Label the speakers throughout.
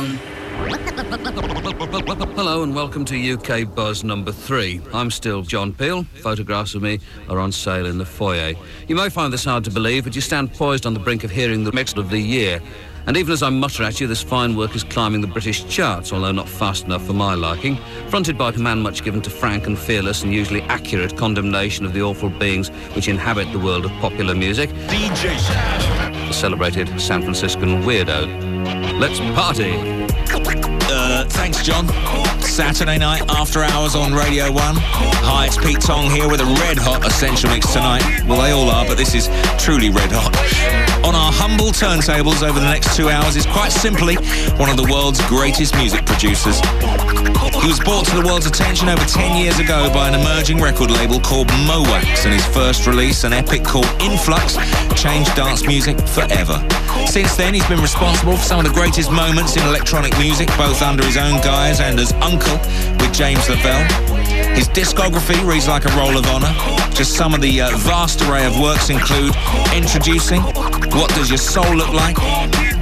Speaker 1: one. Hello and welcome to UK Buzz number three. I'm still John Peel. Photographs of me are on sale in the foyer. You may find this hard to believe, but you stand poised on the brink of hearing the mix of the year. And even as I mutter at you, this fine work is climbing the British charts, although not fast enough for my liking. Fronted by a man much given to frank and fearless and usually accurate condemnation of the awful beings which inhabit the world of popular music.
Speaker 2: DJ
Speaker 1: The celebrated San Franciscan weirdo. Let's party!
Speaker 2: Uh, thanks, John. Saturday night after hours on Radio 1. Hi, it's Pete Tong here with a red hot Essential Mix tonight. Well, they all are, but this is truly red hot. On our humble turntables over the next two hours is quite simply one of the world's greatest music producers. He was brought to the world's attention over 10 years ago by an emerging record label called Mo' Wax, and his first release, an epic called Influx, changed dance music forever. Since then, he's been responsible for some of the greatest moments in electronic music, both under his own guise and as UNKLE with James Lavelle. His discography reads like a roll of honour. Just some of the uh, vast array of works include Endtroducing, What Does Your Soul Look Like,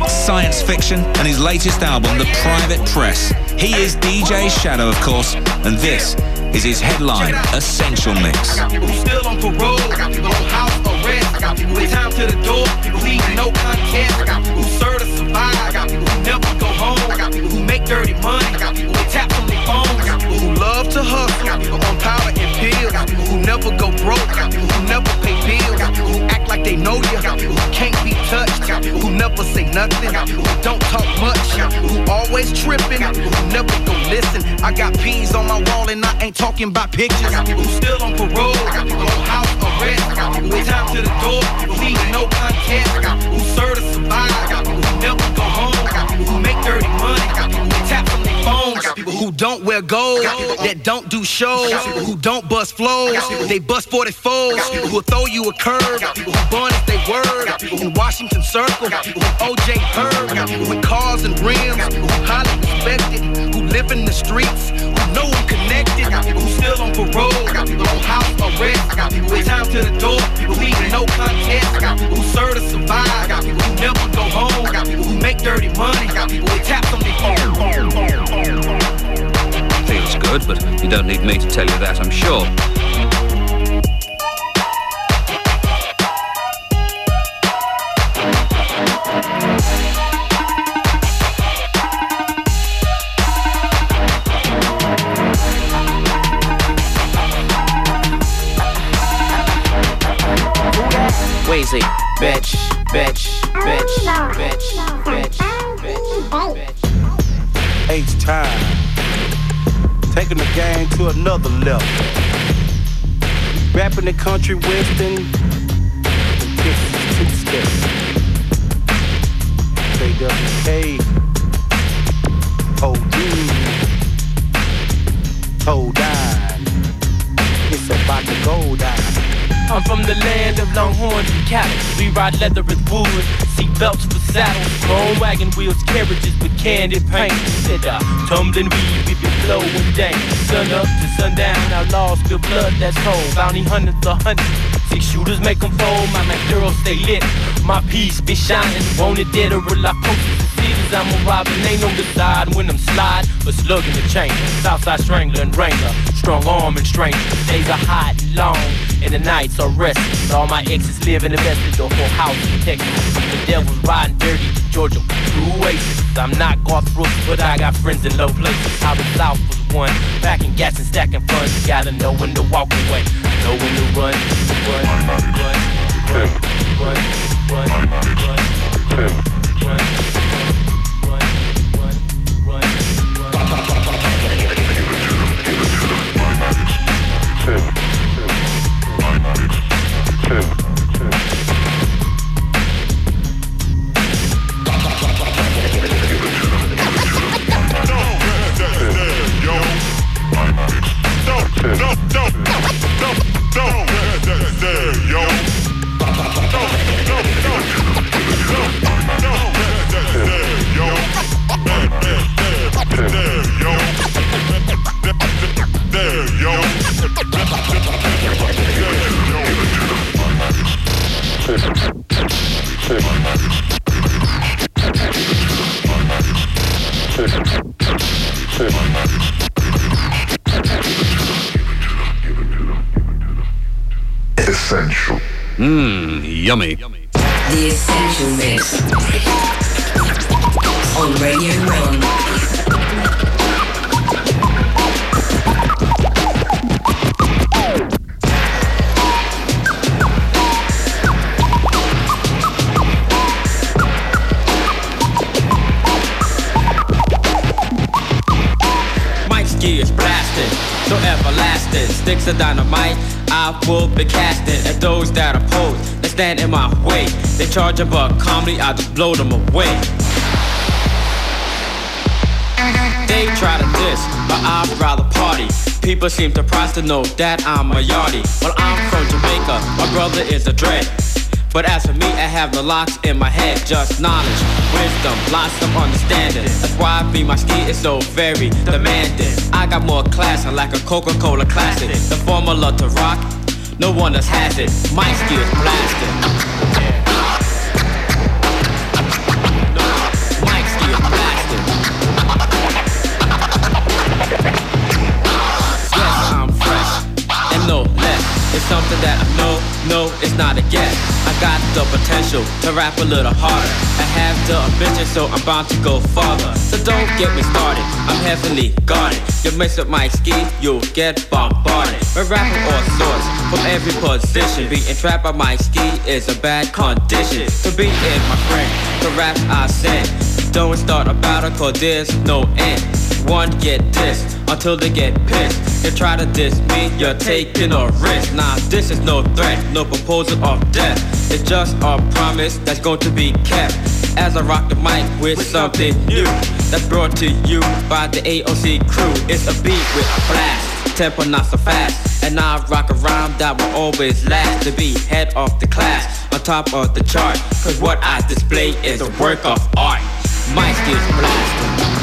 Speaker 2: Psyence Fiction, and his latest album, The Private Press. He is DJ Shadow, of course, and this is his headline, Essential Mix.
Speaker 3: I got people still on parole. I got people on house arrest. I got people with time to the door. People leaving no contest. I got people who serve to survive. I got people who never go home. I got people who make dirty money. I got people with taps to. Got people on powder and pills. People who never go broke. People who never pay bills. People who act like they know you. People who can't be touched. People who never say nothing. People who don't talk much. People who always tripping. People who never go listen. I got peas on my wall and I ain't talking about pictures. People who still on parole. People on house arrest. People with time to the door. People leaving no contest. People who serve to survive. People who never go home. People who make dirty money. People with taps on their phones. I got people who don't wear gold. That don't do shows. Who don't bust flows. They bust 44s. Who will throw you a curve. People who born if they word. In Washington Circle. People who OJ Herb. People with cars and rims. Who highly respected. Who live in the streets. Who know I'm connected. People who still on parole. People on house arrest. People with time to the door. Leaving no contest. Who serve to survive. People who never go home. People who make dirty money. People with taps on their phone.
Speaker 1: Feels good, but you don't need me to tell you that, I'm sure.
Speaker 4: Weezy, bitch, bitch, bitch, bitch, bitch, bitch, bitch.
Speaker 5: H time. Taking the game to another level. Rapping the country western. This is two steps. JWK. OD. Toe down. It's about to go down.
Speaker 6: I'm from the land of longhorns and cattle. We ride leather with wood, seat belts for saddles, chrome wagon wheels, carriages with candy paint. Said uh, tumbling weed, blowing down. Sun up to sundown, I lost the blood that's cold. Bounty hunters are hunting. Six shooters make them fold. My Maduro stay lit. My piece be shining. Want it dead or alive? Cities, I'm a robber. Ain't no decide when I'm slide, but slugging the chain. Southside strangler and wrangler. Strong arm and stranger. Days are hot and long, and the nights are restless. All my exes live in the vested the whole house in Texas. The devil's riding dirty Georgia through oasis. I'm not Garth Brooks, but I got friends in low places. How the South was one. Packing gas and stacking funds. You gotta know when to walk away. Know when to run, run, run, run, run, run, run, run, run, run,
Speaker 7: Buck calmly, I just blow them away. They try to diss, but I'd rather party. People seem surprised to know that I'm a yardie. Well, I'm from Jamaica, my brother is a dread. But as for me, I have the locks in my head, just knowledge, wisdom, lots of understanding. That's why I be my ski is so very demanding. I got more class, I like a Coca-Cola classic. The formula to rock, no one else has it. My ski is blasting. Something that I know, no, it's not a guess. I got the potential to rap a little harder. I have the ambition, so I'm bound to go farther. So don't get me started, I'm heavily guarded. You mess up my ski, you'll get bombarded. We're rapping all sorts, from every position. Being trapped by my ski is a bad condition. To be in my friend, the rap I send. Don't start a battle, cause there's no end. One get dissed until they get pissed. You try to diss me, you're taking a risk. Nah, this is no threat, no proposal of death. It's just a promise that's going to be kept. As I rock the mic with something new that's brought to you by the AOC crew. It's a beat with a blast, tempo not so fast. And I rock a rhyme that will always last to be head of the class, on top of the chart. Cause what I display is a work of art. My skills blasting.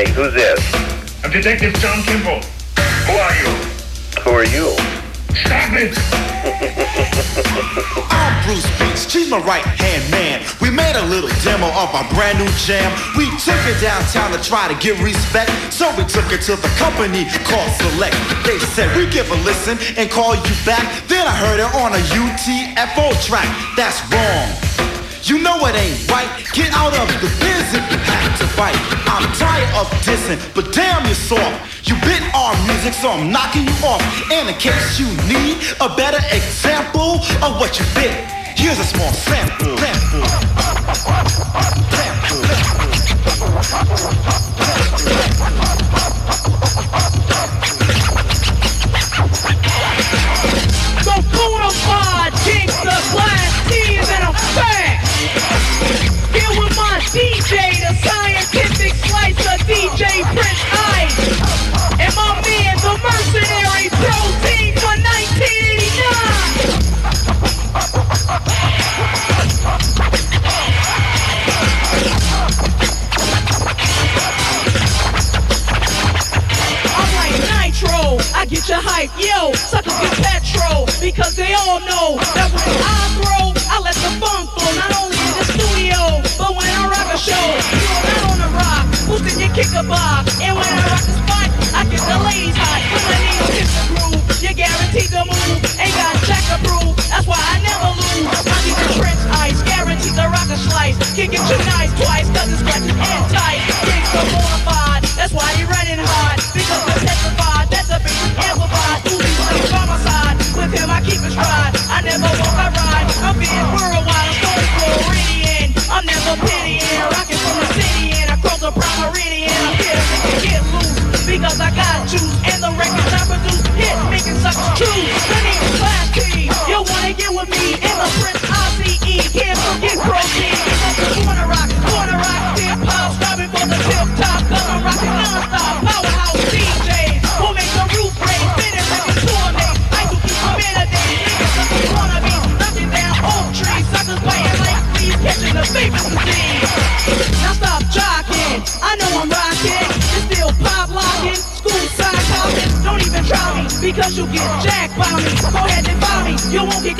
Speaker 8: Morning.
Speaker 9: Who's this?
Speaker 8: I'm Detective John Kimball. Who are you?
Speaker 9: Who are you?
Speaker 8: Stop it!
Speaker 10: I'm Bruce Beats, she's my right hand man. We made a little demo of our brand new jam. We took it downtown to try to get respect, so we took it to the company called Select. They said we give a listen and call you back. Then I heard it on a UTFO track. That's wrong. You know it ain't right. Get out of the biz if you have to fight. I'm tired of dissing, but damn you're soft. You bit our music, so I'm knocking you off. And in case you need a better example of what you bit, here's a small sample. sample.
Speaker 11: So because they all know that when I throw, I let the funk flow, not only in the studio, but when I rock a show, you know that on the rock, boosting your box, and when I rock the spot, I get the ladies hot, when my needle hits the groove, you're guaranteed to move, ain't got jack to prove, that's why I never lose, I need the trench ice, guaranteed to rock a slice, kick it too nice twice, cause it's scratching and tight,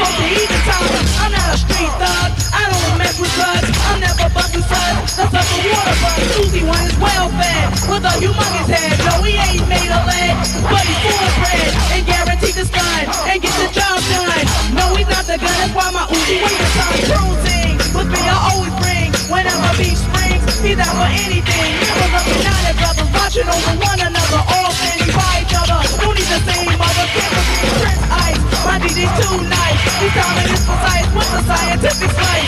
Speaker 11: You won't scientific slice.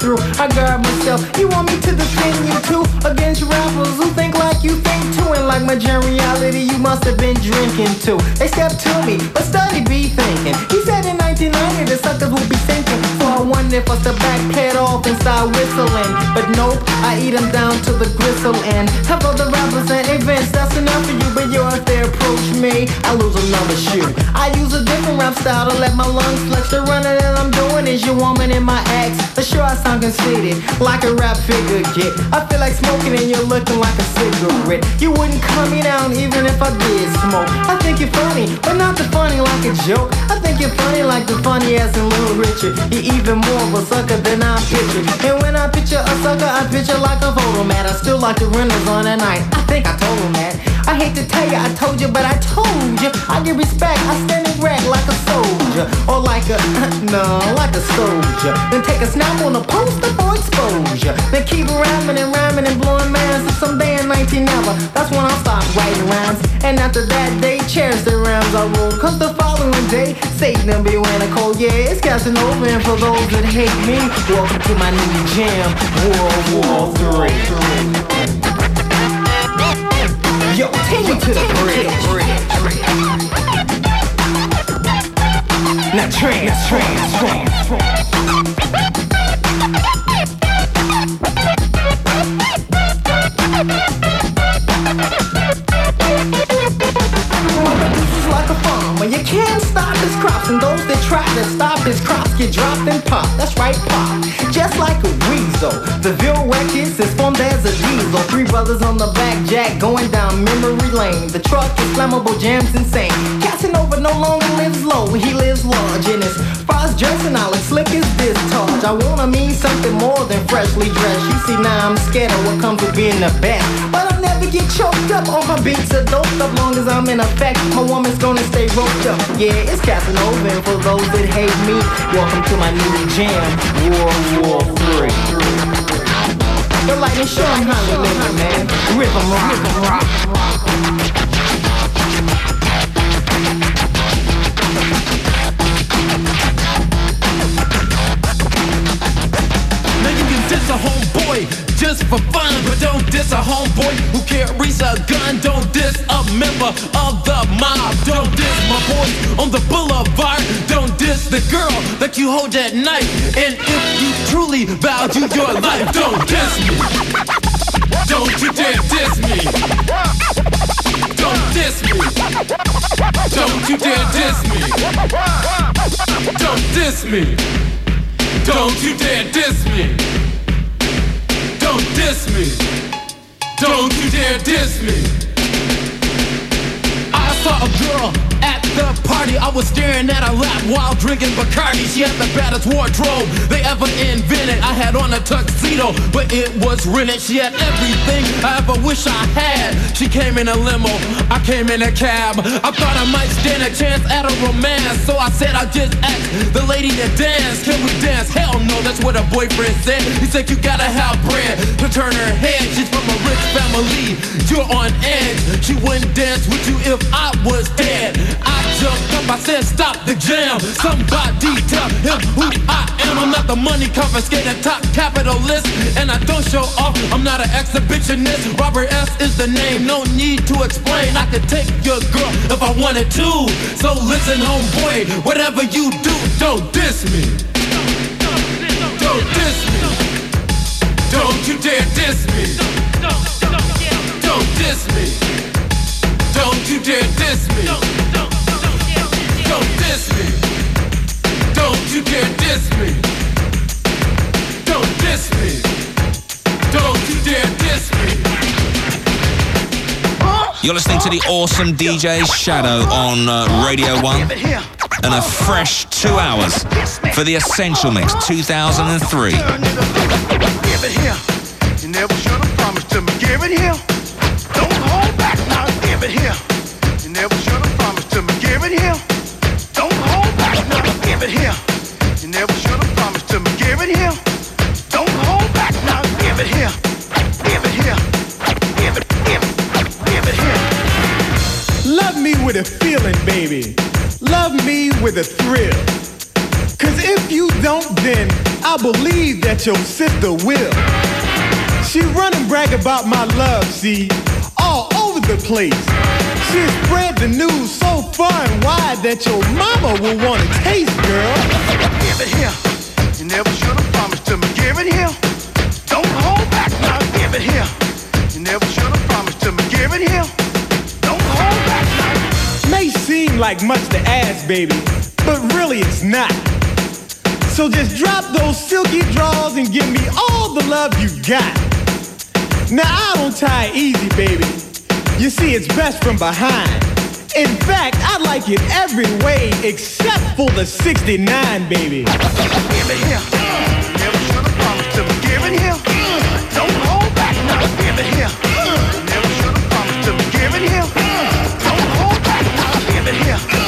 Speaker 12: Through. I guard myself. You want me to defend you too against rappers who think like you think too, and like my reality, you must have been drinking too. They step to me, but study be thinking. He said in 1990 the suckers will be thinking. So I wonder if I step back, pad off, and start whistling. But nope, I eat them down to the gristle and have other rappers and events. That's enough for you, but yo, if they approach me, I lose another shoe. I use a different rap style to let my lungs flex. The running that I'm doing is your woman in my ex. For sure, I sound conceited, like a rap figure get. I feel like smoking and you're looking like a cigarette. You wouldn't cut me down even if I did smoke. I think you're funny, but not the funny like a joke. I think you're funny like the funny ass in Little Richard. You're even more of a sucker than I picture. And when I picture a sucker, I picture like a photo man. I still like the rentals on that night. I think I told him that. I hate to tell you, I told you, but I told you. I get respect, I stand erect like a soldier. Or like a, no, like a soldier. Then take a snap on a poster for exposure. Then keep rhyming and rhyming and blowing minds. So someday in 19 never, that's when I'll writing rhymes. And after that, they cherish the rhymes I wrote. Cause the following day, Satan be when I call. Yeah, it's casting over. And for those that hate me, welcome to my new jam, World War III. Yo, take me to the bridge. Now trans, trans, trans. This is like a farm where you can't stop his crops, and those that try to stop his crops get dropped and pop. That's right, pop. Just like a weasel. The Records is formed as a diesel. Three brothers on the back jack going down memory lane. The truck is flammable, jams insane. Casanova no longer lives low, he lives large in his frost dressing. I look slick as this torch. I wanna mean something more than freshly dressed. You see, now I'm scared of what comes with being the best. But get choked up on my beats are doped up long as I'm in effect. My woman's gonna stay roped up. Yeah, it's Casanova, and for those that hate me, welcome to my new jam, World War Three. The lightning show 'em how living, man. Rip 'em rock, rip 'em rock.
Speaker 13: Now you can diss a homeboy just for fun, but don't diss a homeboy who carries a gun. Don't diss a member of the mob. Don't diss my boy on the boulevard. Don't diss the girl that you hold at night. And if you truly value your life, don't diss me. Don't you dare diss me. Don't diss me. Don't you dare diss me. Don't diss me. Don't you dare diss me. Don't diss me. Don't you dare diss me. Saw a girl at the party. I was staring at her lap while drinking Bacardi. She had the baddest wardrobe they ever invented. I had on a tuxedo, but it was rented. She had everything I ever wish I had. She came in a limo, I came in a cab. I thought I might stand a chance at a romance, so I said I just asked the lady to dance. Can we dance? Hell no, that's what her boyfriend said. He said you gotta have bread to turn her head. She's from a rich family. You're on edge. She wouldn't dance with you if I was dead. I jumped up, I said stop the jam. Somebody tell him who I am. I'm not the money confiscating top capitalist, and I don't show off. I'm not an exhibitionist. Robert S is the name. No need to explain. I could take your girl if I wanted to. So listen, homeboy, whatever you do, don't diss me. Don't
Speaker 14: diss me. Don't you dare diss me. Don't diss me. Don't you dare diss me. Don't diss me. Don't you dare diss me. Don't diss me. Don't you dare diss me.
Speaker 2: You're listening to the awesome DJ Shadow on uh, Radio 1 and a fresh two hours for the Essential Mix 2003.
Speaker 6: Give it here. You never should have promised to me. Give it here. Don't hold back now. Give it here. You never should have promised to me. Give it here. Don't hold back now. Give it here. You never should have promised to me. Give it here. Don't hold back now. Give it here. Give it here. Give it. Give it. Give it here.
Speaker 15: Love me with a feeling, baby. Love me with a thrill. Cause if you don't, then I believe that your sister will. She run and brag about my love, see, all the place. She spread the news so far and wide that your mama will want to taste, girl.
Speaker 6: Give it here. You never should have promised to me. Give it here. Don't hold back now. Give it here. You never should have promised to me. Give it here. Don't hold back now.
Speaker 15: May seem like much to ask, baby, but really it's not. So just drop those silky draws and give me all the love you got. Now I don't tie easy, baby. You see, it's best from behind. In fact, I like it every way except for the 69, baby.
Speaker 6: Give it never should have promised to here. Don't hold back it. Never should have promised to here. Don't hold back it.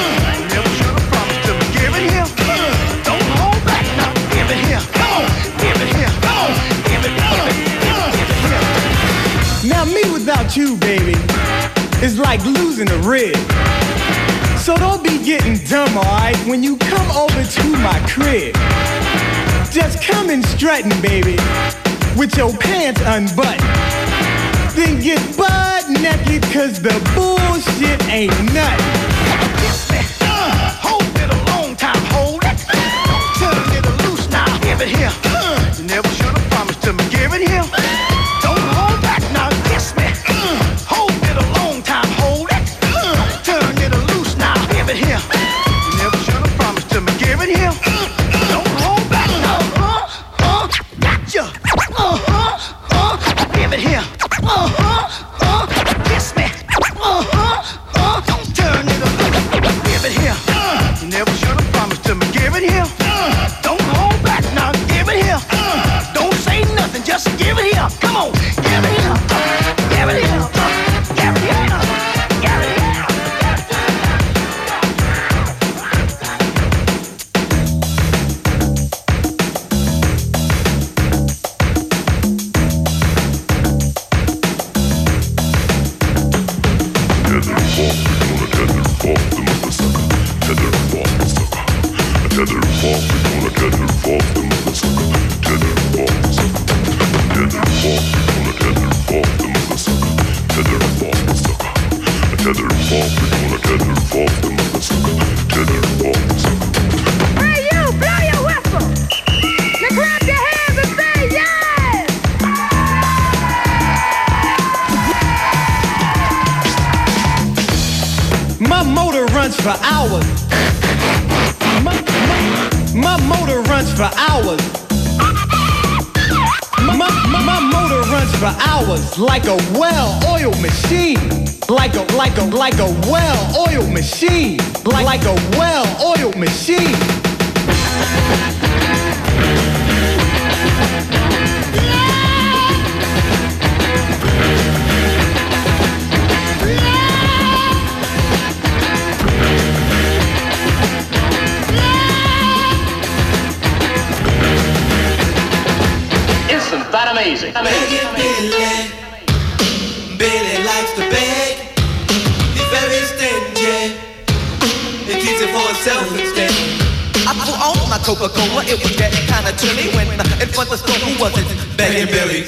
Speaker 15: Without you, baby, is like losing a rib. So don't be getting dumb, alright, when you come over to my crib. Just come in strutting, baby, with your pants unbuttoned. Then get butt naked, cause the bullshit ain't nothing.
Speaker 6: Hold it a long time. Hold it. Turn it loose now. Give it here. You never should have promised to me. Give it here. Here. You never should have promised to me. Give it here. Don't hold back. Uh, uh, gotcha. Uh huh. Uh, give it here. Uh huh.
Speaker 15: Like a well-oiled machine. Like like a well-oiled machine.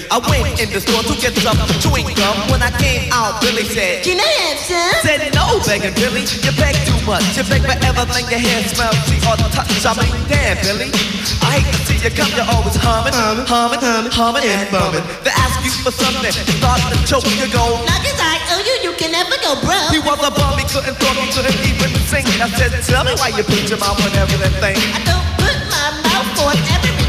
Speaker 10: I went in the store to get some chewing gum. When I came out, Billy said,
Speaker 16: Can I have some?
Speaker 10: Said no, begging, Billy. You beg too much. You beg for everything your hair smells, see or touch. I mean, damn, Billy. I hate to see you come, you're always humming, humming, humming, humming, and bumming. They ask you for something, start to choke, you go.
Speaker 17: Nuggets, I owe you, you can never go broke.
Speaker 10: He was a bum, he couldn't talk, he couldn't even sing. I said, tell me why you put your mouth on everything.
Speaker 17: I don't put my mouth on everything,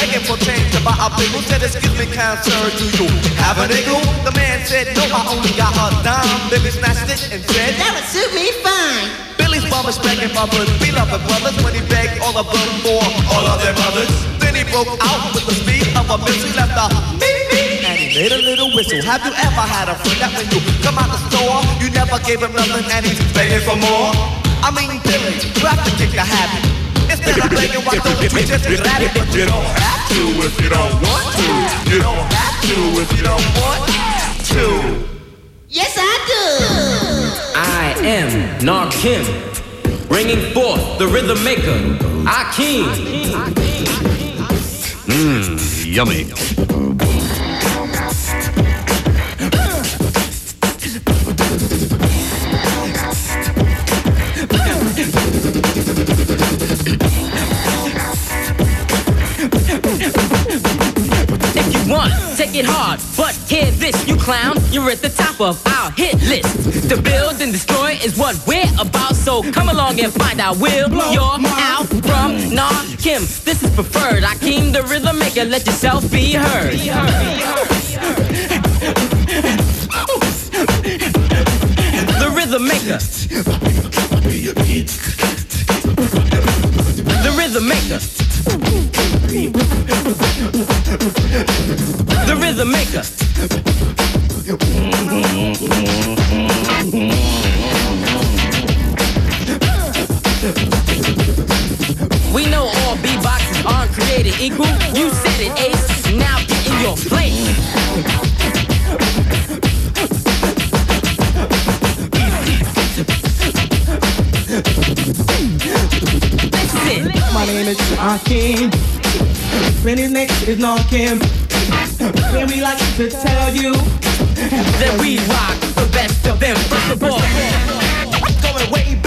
Speaker 10: begging for change to buy a big said, excuse me, kind sir, do you have a nickel? The man said, no, I only got a dime. Billy snatched it and said,
Speaker 17: That would suit me fine.
Speaker 10: Billy's mom was begging for good beloved brothers when he begged all of them for all of their mothers. Then he broke out with the speed of a missile, left a beep beep, and he made a little whistle. Have you ever had a friend that when you come out the store, you never gave him nothing and he's begging for more? I mean, Billy, you have to kick the habit. Instead of begging, why don't you just grab it? But you don't have to if you don't want to. You don't have to if you don't want to.
Speaker 17: Yes, I do.
Speaker 18: I am Narkim, bringing forth the rhythm maker, Akeem.
Speaker 1: Mmm, yummy.
Speaker 18: It hard, but hear this, you clown. You're at the top of our hit list. To build and destroy is what we're about, so come along and find out. We'll blow your out from Nah Kim. This is preferred. Akeem, the rhythm maker, let yourself be heard. The rhythm maker. The rhythm maker. The rhythm maker. We know all beatboxers aren't created equal. You said it, Ace. Now get in your place.
Speaker 19: My name is Akeem. Benny's next is Narkim. And we like to tell you
Speaker 18: that we rock the best of them. First of all,
Speaker 10: Going way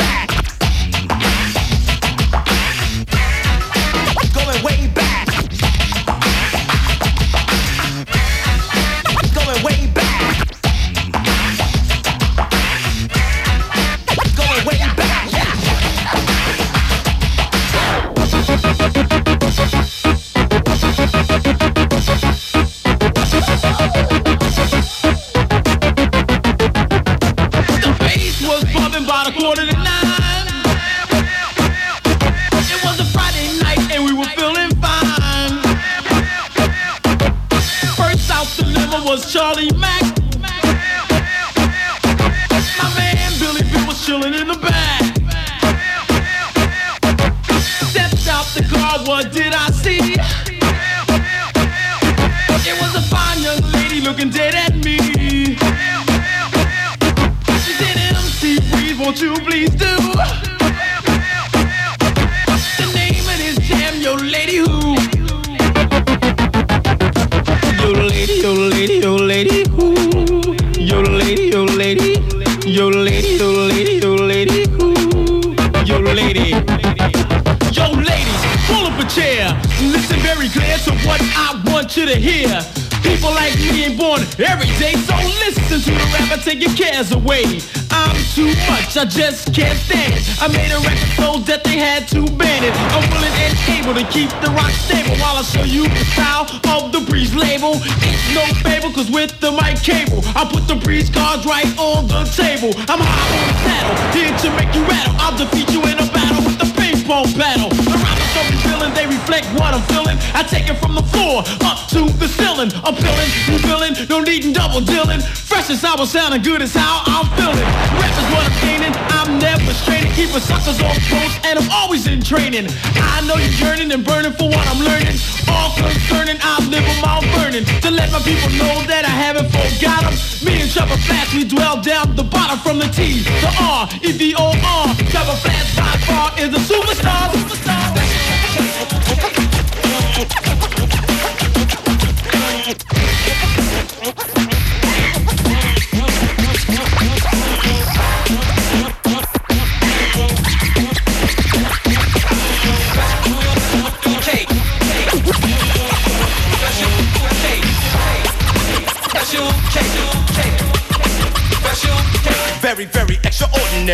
Speaker 18: keep the rock stable while I show you the style of the breeze label. It's no fable, cause with the mic cable, I put the breeze cards right on the table. I'm high on the saddle, here to make you rattle. I'll defeat you in a battle with the ping pong battle. The rappers don't be feeling, they reflect what I'm feeling. I take it from the floor up to the ceiling. I'm feeling, you feeling, no needing double dealing. As I was sounding good as how I'm feeling. Rap is what I'm gaining, I'm never straining. Keeping suckers on post and I'm always in training. I know you're yearning and burning for what I'm learning. All concerning, I live on my burning. To let my people know that I haven't forgot 'em. Me and Trevor Flash, we dwell down the bottom from the T, the R, E, V, O, R. Trevor Flash by far is a superstar. superstar.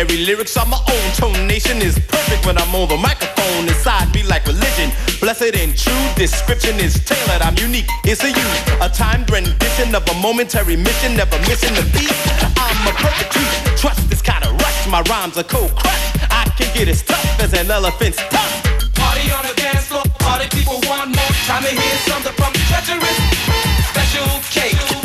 Speaker 10: Extraordinary lyrics on my own. Tonation is perfect when I'm on the microphone. Inside me like religion. Blessed and true. Description is tailored. I'm unique. It's a use. A timed rendition of a momentary mission. Never missing the beat. I'm a perfect treat. Trust this kind of rush. My rhymes are cold crush. I can get as tough as an elephant's tongue.
Speaker 14: Party on the dance floor, party people want more. Time to hear something from the treacherous. Special K.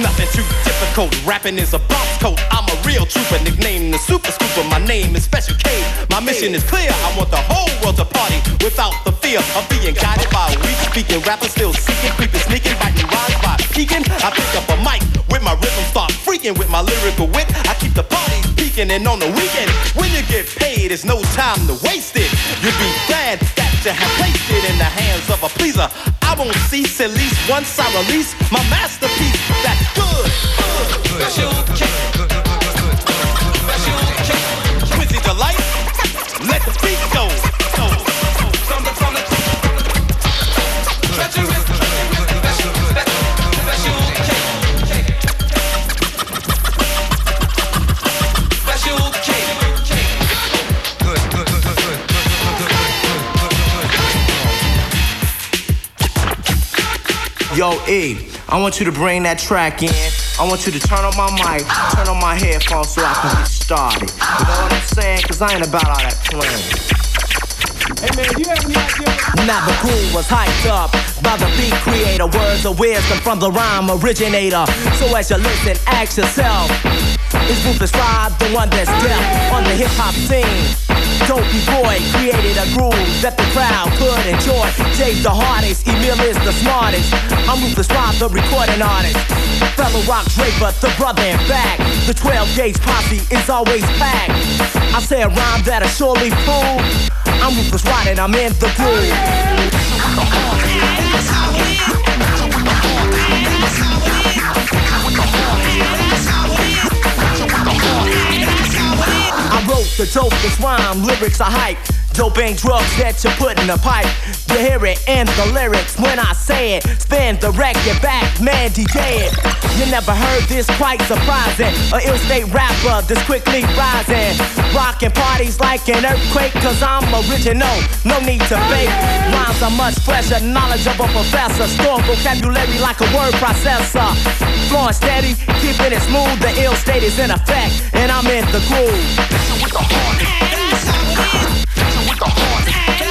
Speaker 10: nothing too difficult. Rapping is a boss coat. I'm a real trooper, nicknamed the Super Scooper. My name is Special K. My mission is clear. I want the whole world to party without the fear of being guided by a weak speaking rapper. Still seeking, creeping, sneaking, biting rhymes by peeking. I pick up a mic with my rhythm, start freaking with my lyrical wit. I keep the party peaking, and on the weekend, when you get paid, it's no time to waste it. You'll be glad that you have placed it in the hands of a pleaser. I won't cease at least once I release my masterpiece. That's good. Special K. Yo, E, I want you to bring that track in. I want you to turn on my mic, turn on my headphones so I can get started. You know what I'm saying? Cause I ain't about all that playing.
Speaker 15: Hey man, you have any idea?
Speaker 19: Now the crew was hyped up by the beat creator. Words of wisdom from the rhyme originator. So as you listen, ask yourself. Is Rufus Rod the one that's deaf on the hip hop scene? Dopey boy created a groove that the crowd could enjoy. Jay's the hardest, Emil is the smartest. I'm Rufus Rod, the recording artist. Fellow Rock Draper, the brother in back. The 12 gauge posse is always packed. I say a rhyme that'll surely prove. I'm Rufus Rod and I'm in the groove. I wrote the rhyme, lyrics are hype. Dope ain't drugs that you put in a pipe. You hear it in the lyrics when I say it. Spin the record back, Mandy dead. You never heard this, quite surprising. A ill state rapper that's quickly rising. Rocking parties like an earthquake, cause I'm original. No need to fake. Rhymes are much fresher, knowledge of a professor. Store vocabulary like a word processor. Flowing steady, keeping it smooth. The ill state is in effect, and I'm in the groove.
Speaker 20: One,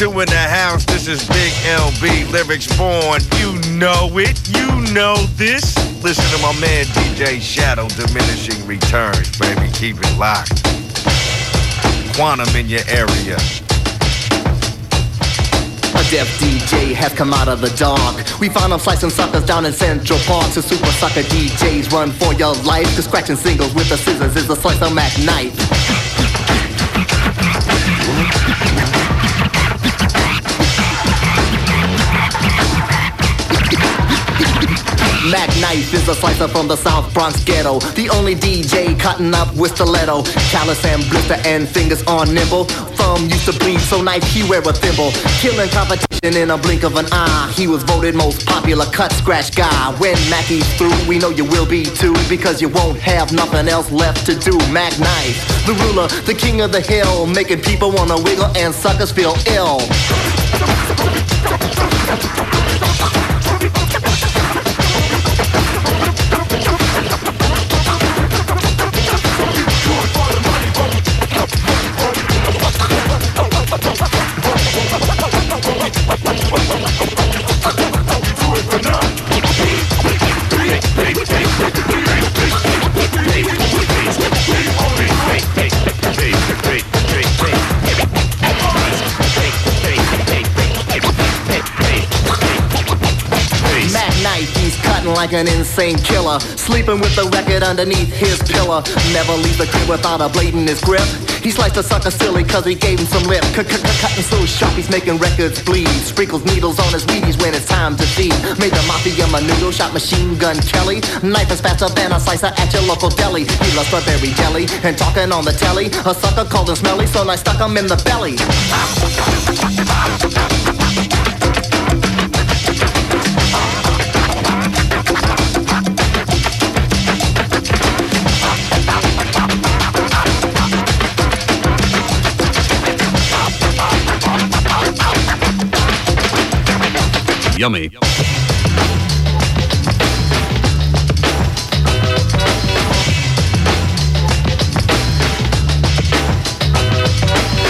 Speaker 20: two in the house. This is Big LB Lyrics Born. You know it. You know this. Listen to my man DJ Shadow diminishing returns, baby. Keep it locked. Quannum in your area.
Speaker 21: A deaf DJ has come out of the dark. We found them slicing suckers down in Central Park. So super sucker DJs run for your life. Cause scratching singles with the scissors is a slice of Mac knife. Mac Knife is a slicer from the South Bronx ghetto. The only DJ cutting up with stiletto. Callus and blister and fingers on nimble. Thumb used to bleed, so knife he wear a thimble. Killing competition in a blink of an eye. He was voted most popular cut scratch guy. When Mackie's through, we know you will be too. Because you won't have nothing else left to do. Mac Knife, the ruler, the king of the hill. Making people wanna wiggle and suckers feel ill. Like an insane killer. Sleeping with the record underneath his pillow. Never leave the crib without a blade in his grip. He sliced a sucker silly cause he gave him some lip. Cut, cut, cut! Cutting so sharp he's making records bleed. Sprinkles needles on his Wheaties when it's time to feed. Made the mafia menudo, shot machine gun Kelly. Knife is faster than a slicer at your local deli. He loves strawberry jelly and talking on the telly. A sucker called him smelly, so I stuck him in the belly.
Speaker 1: Yummy.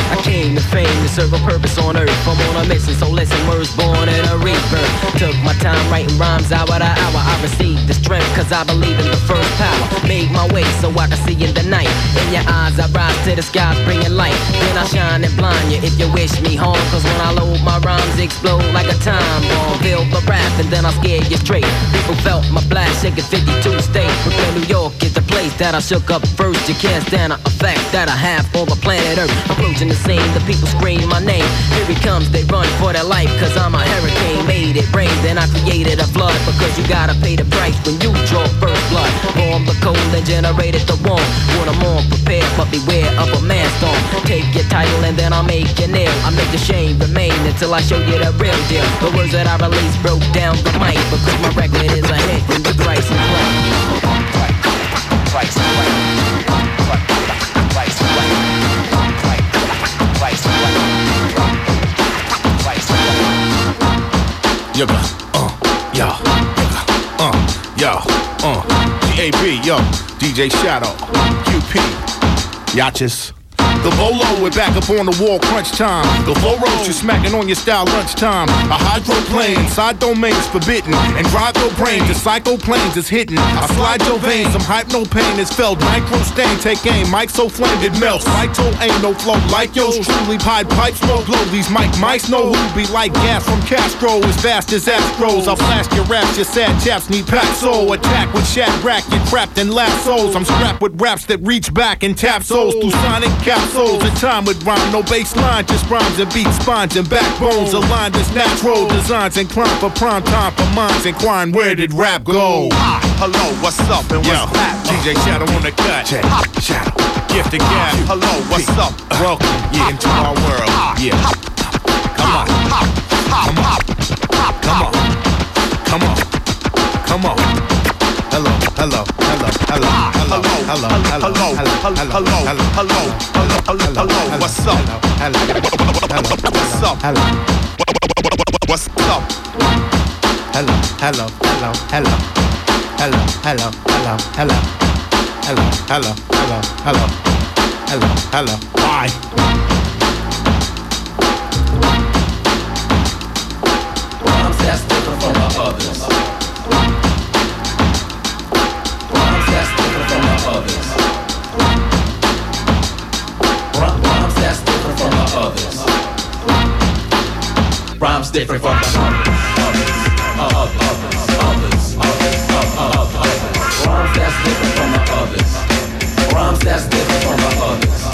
Speaker 22: I came to fame to serve a purpose on earth. So listen, words born in a rebirth. Took my time writing rhymes hour to hour. I received the strength cause I believe in the first power. Made my way so I can see in the night. In your eyes, I rise to the skies, bringing light. Then I shine and blind you if you wish me harm. Cause when I load, my rhymes explode like a time bomb. Feel the wrath and then I scare you straight. People felt my blast shaking 52 states. Brooklyn, New York is the place that I shook up first. You can't stand the effect that I have the planet Earth. Approaching the scene, the people scream my name. Here he comes, they run for their life. Cause I'm a hurricane, made it rain. Then I created a flood. Because you gotta pay the price when you draw first blood. Form the cold and generated the warm. When I'm on, prepare, but beware of a man storm. Take your title and then I'll make you nail. I make the shame remain until I show you the real deal. The words that I release broke down the mic. Because my record is a hit and the price is right. Price. Price. Price. Price
Speaker 23: Yoga, uh, yo, yoga, uh, yo, uh, GAB, yo, DJ Shadow, QP, Yachts. The Bolo, we're back up on the wall, crunch time. The flow roach, you're smacking on your style lunchtime. A hydroplane, side domains forbidden. And drive your brain to psycho planes is hitting. I slide your veins, some hype, no pain is felt. Micro stain, take aim, mic so flamed it melts. Vital ain't no flow like yours. Truly pied pipe smoke blow. These mic mice know who be like gas from Castro. As fast as Astros, I'll blast your raps. Your sad chaps need pack soul. Attack with Shadrack, you're trapped in lassos. I'm strapped with raps that reach back and tap souls through sonic capsules. In time with rhyme, no baseline, just rhymes and beats, spines and backbones. Aligned as natural designs and crime for prime time for minds inquiring where did rap go?
Speaker 24: Hi, hello, what's up and
Speaker 23: Yo,
Speaker 24: what's happening?
Speaker 23: DJ Shadow on the cut.
Speaker 24: Hi,
Speaker 23: Shadow, gift and
Speaker 24: Hi,
Speaker 23: gab.
Speaker 24: Ah, hello, what's up?
Speaker 23: Welcome, yeah, into ah, our world. Yeah. Come on. Come on. Come on. Come on. Come on. Hello, hello, hello, hello, hello, hello, hello, hello, hello, hello, hello, hello, hello,
Speaker 24: what's up?
Speaker 23: Hello, hello,
Speaker 24: What's up?
Speaker 23: hello,
Speaker 24: What's up?
Speaker 23: hello, hello, hello, hello, hello, hello, hello, hello, hello, hello, hello, hello, hello, hello. Bye.
Speaker 22: Rhymes different from the others. Others, others, others, others, others, others. Rhymes that's different from the others. Rhymes that's different from the others.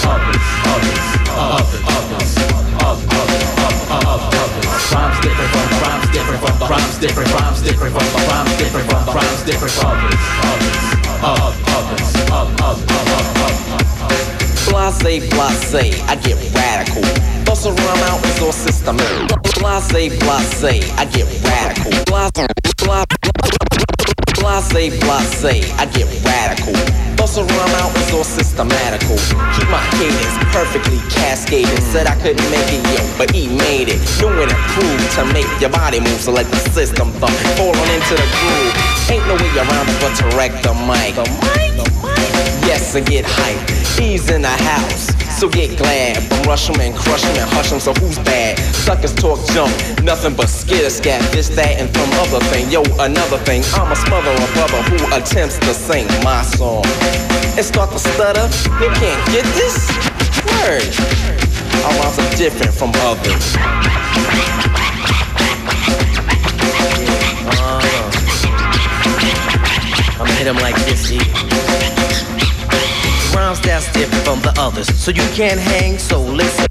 Speaker 22: Others, others, others, others, others, others, others. Rhymes different from rhymes different from the rhymes different rhymes different from rhymes different from the rhymes different from others, others, others, others, others.
Speaker 3: Blase, blase, I get radical. Bust a rhyme out all systematic. Blase, blase, I get radical. Blase, blase, blase, I get radical. Bust a rhyme out is all systematical. Keep my cadence perfectly cascading. Said I couldn't make it, yo, but he made it. Knew and improved to make your body move, so let the system thump. Falling into the groove. Ain't no way around it but to wreck the mic. Yes, and get hype. He's in the house. So get glad, but rush him and crush him and hush him. So who's bad? Suckers talk junk, nothing but skitter scat. This, that, and from other thing. Yo, another thing. I'm a smother a brother who attempts to sing my song and start to stutter. You can't get this word. Our rhymes are different from others. Uh,
Speaker 25: I'ma hit 'em like this, E. Rhymes that's different from the others, so you can't hang, so listen.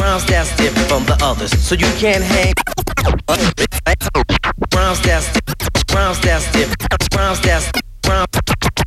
Speaker 25: Rhymes that's different from the others, so you can't hang. Rhymes that's rhymes that's different. Rhymes that's rhymes.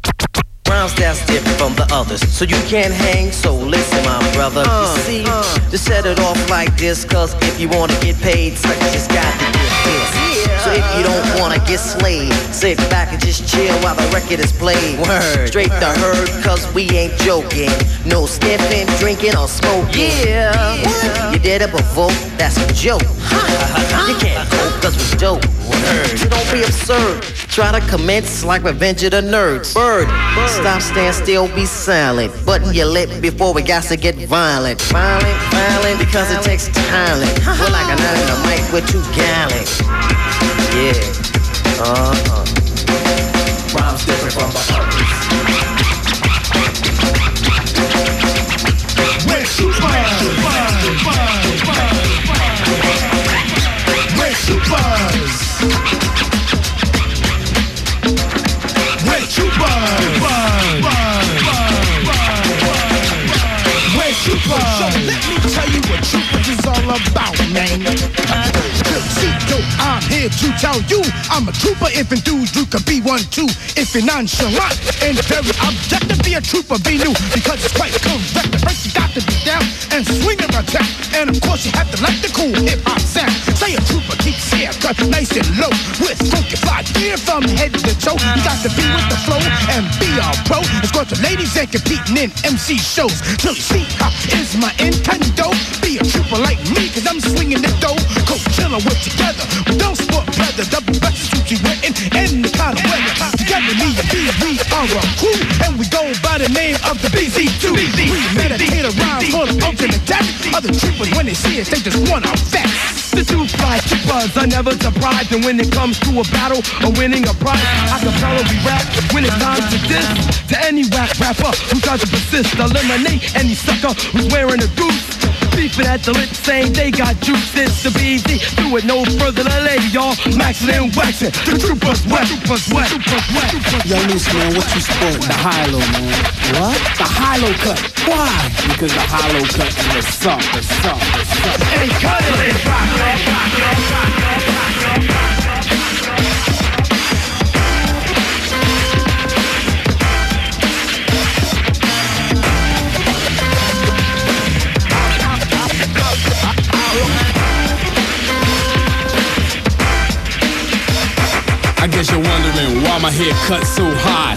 Speaker 25: That's different from the others, so you can't hang. So listen, my brother. you uh, see, uh. to set it off like this, cause if you wanna get paid, you just got to get this. So if you don't wanna get slayed, sit back and just chill while the record is played. Word. Straight the herd, cause we ain't joking. No sniffing, drinking, or smoking. Yeah. You did it before, that's a joke. you can't go cause we dope. Word. So don't be absurd. Try to commence like Revenge of the Nerds. Bird, stop, stand still, be silent. Button your lip before we got to get violent. Violent, violent, because it takes talent. We're like a nut in a mic with two gallons. Yeah. Uh-huh.
Speaker 19: Rhymes different from the others.
Speaker 26: All about, man. See, yo, I'm here to tell you I'm a trooper if enthused. You could be one too if you're nonchalant and very objective. Be a trooper, be new because it's quite correct. The first you got to be down and swing and attack. And of course you have to like the cool hip hop sound. Say a trooper keeps cut nice and low with funky fly gear from head to toe. You got to be with the flow and be a pro. Escort the ladies and competing in MC shows. Till you see how is my Nintendo. Be a trooper like me cause I'm swinging the dough. Coachella, we're together. We don't sport leather. Double best suits you wearing in the kind of weather. Together, me and B, we are a crew. And we go by the name of the BZ2. We meditate around for the ultimate death. Other troopers, when they see us, they just wanna vex.
Speaker 7: The two fly troopers are never surprised, and when it comes to a battle or winning a prize, I can we rap when it's time to diss. To any whack rapper who tries to persist, eliminate any sucker who's wearing a goose. Beefing at the lips saying they got juice, it's the BZ. Do it no further delay, y'all. Maxing and waxing. The troopers wet, troopers wet, troopers wet.
Speaker 27: Yo, loose man, what you sport? The high-low, man. What? The high-low cut. Why? Because the high-low cut is the suck, the suck, the suck.
Speaker 7: Hey, cut it!
Speaker 13: I guess you're wondering why my hair cut so high.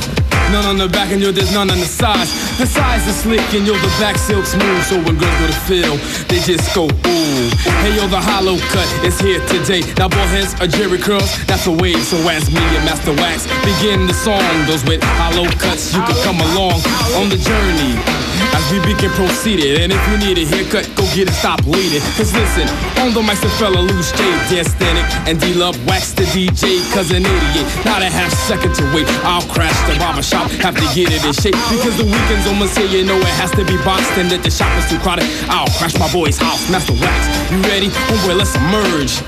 Speaker 13: None on the back and yo, there's none on the sides. The sides are slick and yo, the back silk smooth. So when girls go to feel, they just go ooh. Hey yo, the hollow cut It's here today. Now ball heads are Jheri curls, that's a wave. So as me and Master Wax begin the song, those with hollow cuts, you can come along on the journey. As we begin proceeded, and if you need a haircut, go get it, stop leading. Cause listen, on the mics, a fella loose J, Destinic, and D-Love, Wax the DJ, cousin 80 retaliate. Not a half second to wait. I'll crash the barber shop, have to get it in shape. Because the weekend's almost here, you know it has to be boxed. And that the shop is too crowded, I'll crash my boy's house. Master Wax, you ready? Homeboy, let's emerge.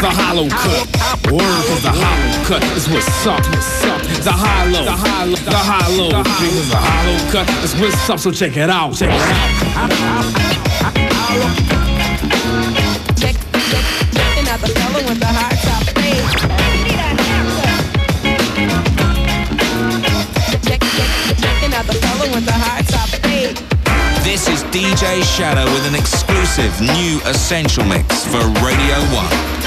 Speaker 13: The hollow cut. Word, is the hollow cut is what's up. What's up? The hollow. The hollow. The hollow. The hollow. The hollow cut is what's up, so check it out. Check it out.
Speaker 2: DJ Shadow with an exclusive new Essential Mix for Radio 1.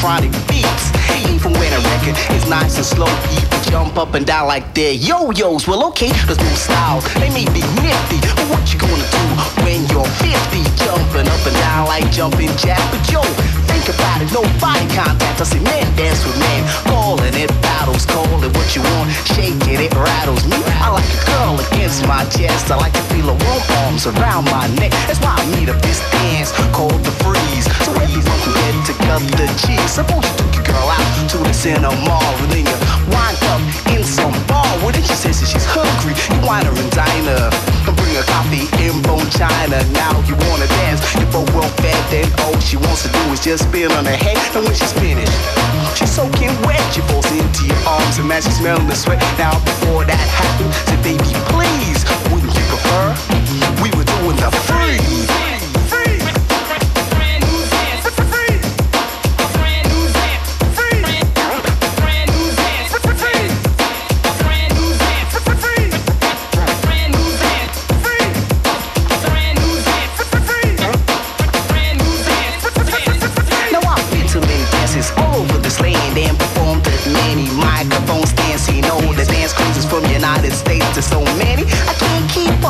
Speaker 25: Electronic beats. Even when a record is nice and slow, jump up and down like they're yo-yos. Well, okay, there's new styles. They may be nifty, but what you gonna do when you're 50? Jumping up and down like jumping jack. But yo, think about it, no body contact. I see men dance with men, calling it battles, call it what you want, shaking it rattles me. I like a girl
Speaker 3: against my chest. I like to feel a warm arms around my neck. That's why I made up this dance called the freeze. So everyone can get to cut the cheese. Suppose you took your girl out to the cinema and then you in some bar. Then she says that she's hungry. You wine her and dine bring her coffee in bone china. Now you wanna dance. You're both well fed. Then all she wants to do is just spin on her head. And when she's finished, she's soaking wet. She falls into your arms and man, she's smelling the sweat. Now before that happens, say baby, please, wouldn't you prefer? We were doing the freeze.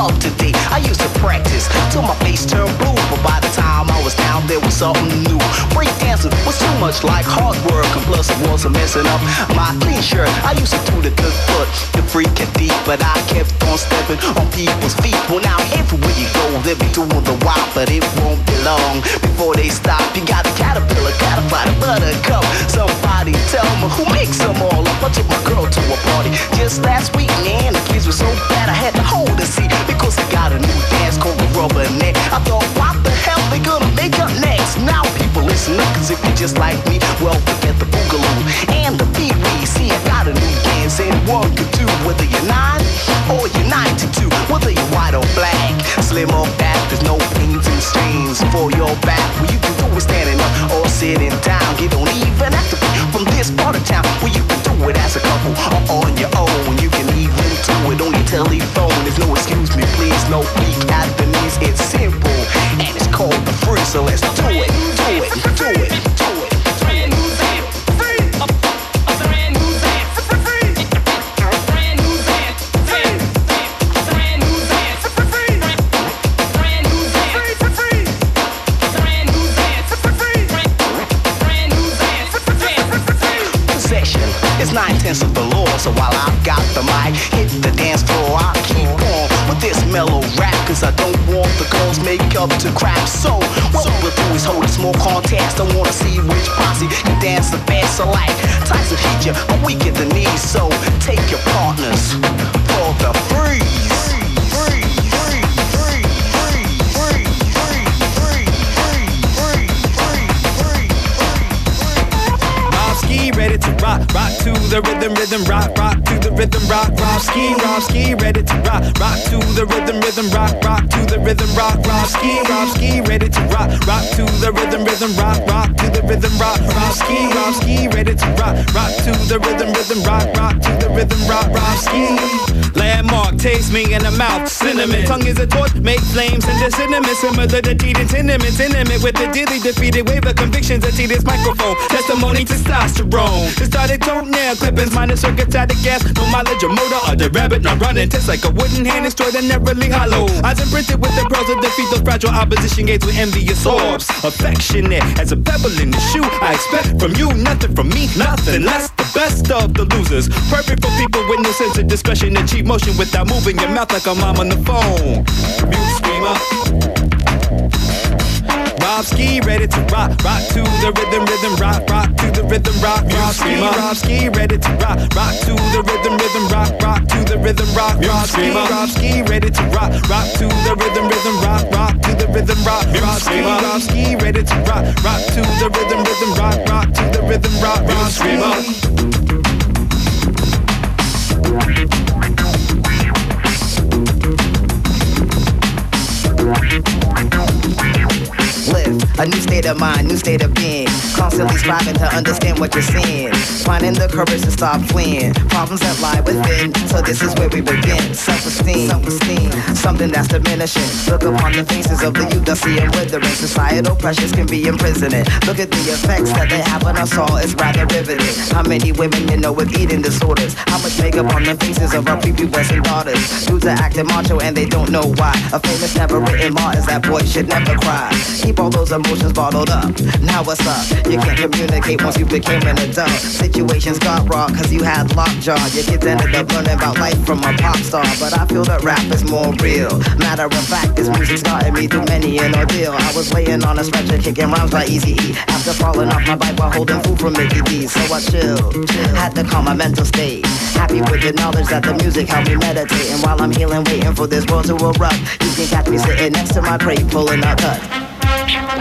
Speaker 3: Up to. I used to practice till my face turned blue, but by the time I was down there was something new. Break dancing was too much like hard work, and plus it was a messing up my clean shirt. I used to do the good foot, the freak and deep, but I kept on stepping on people's feet. Well now everywhere you go, they'll be doing the wild, but it won't be long before they stop. You got a caterpillar, a buttercup. Somebody tell me who makes them all up. I took my girl to a party just last week, man. The kids were so bad I had to hold her seat because I got a new dance called the rubber neck. I thought, what the hell they gonna make up next? Now people listen up, cause if you're just like me, well, forget the boogaloo and the pee-wee. See, I got a new dance and one could do whether you're nine or you're 92, whether you're white or black, slim or fat, there's no pains and strains for your back. Well, you can do it standing up or sitting down. You don't even have to be from this part of town. Well, you can do it as a couple or on your own. You can even do it on your telephone. There's no excuse me, please, no peek at the knees. It's simple and it's called the free. So let's do it, do it, do it, So while I've got the mic, hit the dance floor, I keep on with this mellow rap. Cause I don't want the girls' makeup to crack. So what we'll do is hold a small contest. I wanna see which posse can dance the best alike. Tyson hit you, but we get the knees. So take your partners for the freeze.
Speaker 28: Rock, to the rhythm, rhythm, rock, rock to the rhythm, rock, rock ski, rock ski ready to rock, rock to the rhythm, rhythm, rock, rock to the rhythm, rock, rock ski, rock ski ready to rock, rock to the rhythm, rhythm, rock, rock to the rhythm, rock, rock ski, rock ski ready to rock, rock to the rhythm, rhythm, rock, rock to the rhythm, rock, rock ski. Landmark, taste me in the mouth, cinnamon. Tongue is a torch, make flames in the cinnamon. Similar to and tenements, intimate with the dilly defeated wave of convictions. I see this microphone, testimony testosterone. It started toenail clippings, minus circuits out of gas. No mileage or motor or the rabbit, not running. Tastes like a wooden hand extraordinarily hollow. Eyes imprinted with the pearls of defeat, those fragile opposition gates with envious orbs. Affectionate as a pebble in the shoe. I expect from you nothing from me, nothing less. The best of the losers. Perfect for people with no sense of discretion. cheap motion without moving your mouth like a mom on the phone. Mute screamer. Rob Ski ready to rock, rock to the rhythm, rhythm, rock, rock to the rhythm, rock, rock. Rob Ski ready to rock, rock to the rhythm, rhythm, rock, rock to the rhythm, rock, rock. Rob Ski ready to rock, rock to the rhythm, rhythm, rock, rock to the rhythm, rock, rock Rob Ski ready to rock, rock to the rhythm, rhythm, rock, rock to the rhythm, rock, rock.
Speaker 3: A new state of mind, new state of being. Constantly striving to understand what you're seeing. Finding the courage to stop fleeing. Problems that lie within. So this is where we begin. Self-esteem, self-esteem, something that's diminishing. Look upon the faces of the youth that see them withering. Societal pressures can be imprisoning. Look at the effects that they have on us all. It's rather riveting. How many women you know with eating disorders? How much makeup on the faces of our prepubescent daughters? Dudes are acting macho and they don't know why. A famous never written law is that boys should never cry. Keep all those emotions emotions bottled up. Now what's up? You can't communicate once you became an adult. Situations got raw cause you had lockjaw. Your kids ended up learning about life from a pop star. But I feel that rap is more real. Matter of fact, this music started me through many an ordeal. I was laying on a stretcher kicking rhymes by Easy E. After falling off my bike while holding food from Mickey D. So I chilled. Had to calm my mental state. Happy with the knowledge that the music helped me meditate. And while I'm healing, waiting for this world to erupt, you can catch me sitting next to my crate pulling a cut.
Speaker 11: Yeah.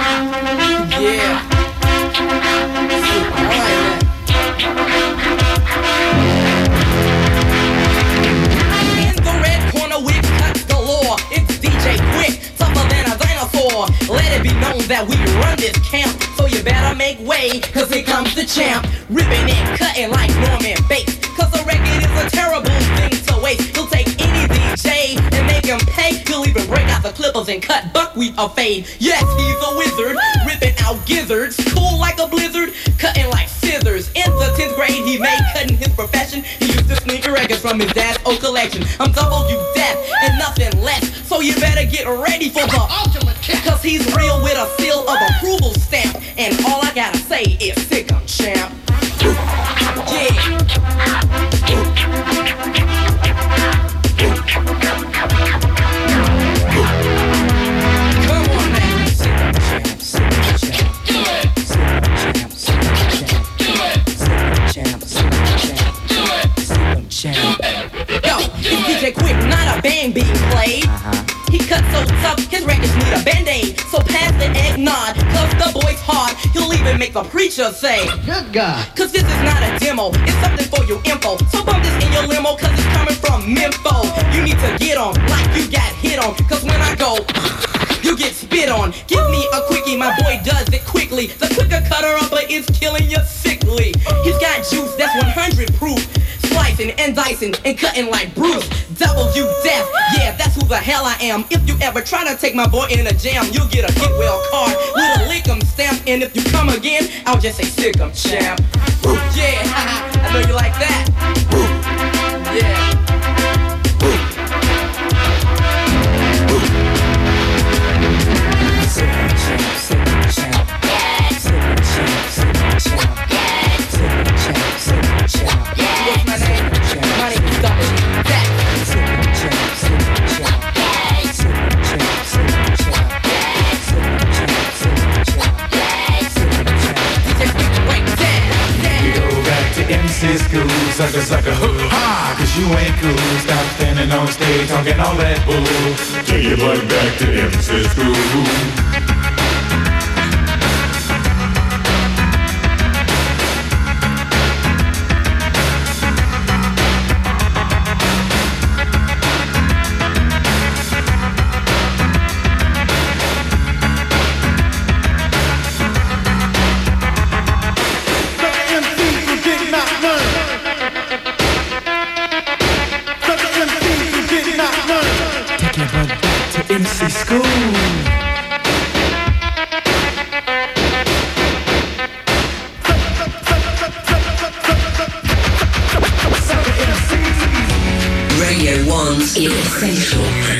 Speaker 11: In the red corner galore, it's DJ Quick, tougher than a dinosaur. Let it be known that we run this camp, so you better make way, cause here comes the champ. Ripping and cutting like Norman Bates, cause a record is a terrible thing to waste. He'll take and make him pay. He'll even break out the clippers and cut buckwheat or fade. Yes, he's a wizard, ripping out gizzards, cool like a blizzard, cutting like scissors. In the 10th grade, he made cutting his profession. He used to sneak records from his dad's old collection. I'm double you deaf and nothing less, so you better get ready for the ultimate Cause he's real with a seal of approval stamp. And all I gotta say is sick 'em, champ. Band being played. He cuts so tough, his records need a band-aid. So pass the eggnog, cause the boy's hard. He'll even make the preacher say, Good God. Cause this is not a demo, it's something for your info. So bump this in your limo, cause it's coming from Memphis. You need to get on, like you got hit on. Cause when I go, you get spit on. Give me a quickie, my boy does it quickly. The quicker cutter upper is killing you sickly. He's got juice that's 100 proof. Slicing and dicing and cutting like Bruce. W Death, yeah, that's who the hell I am. If you ever try to take my boy in a jam, you'll get a get well card with a lick 'em stamp. And if you come again, I'll just say sick 'em champ. Yeah, I know you like that. Yeah.
Speaker 15: Back to MC school, sucker, sucker, ha, cause you ain't cool. Stop standing on stage talking all that bull. Take your butt back to MC school.
Speaker 17: 1's Essential.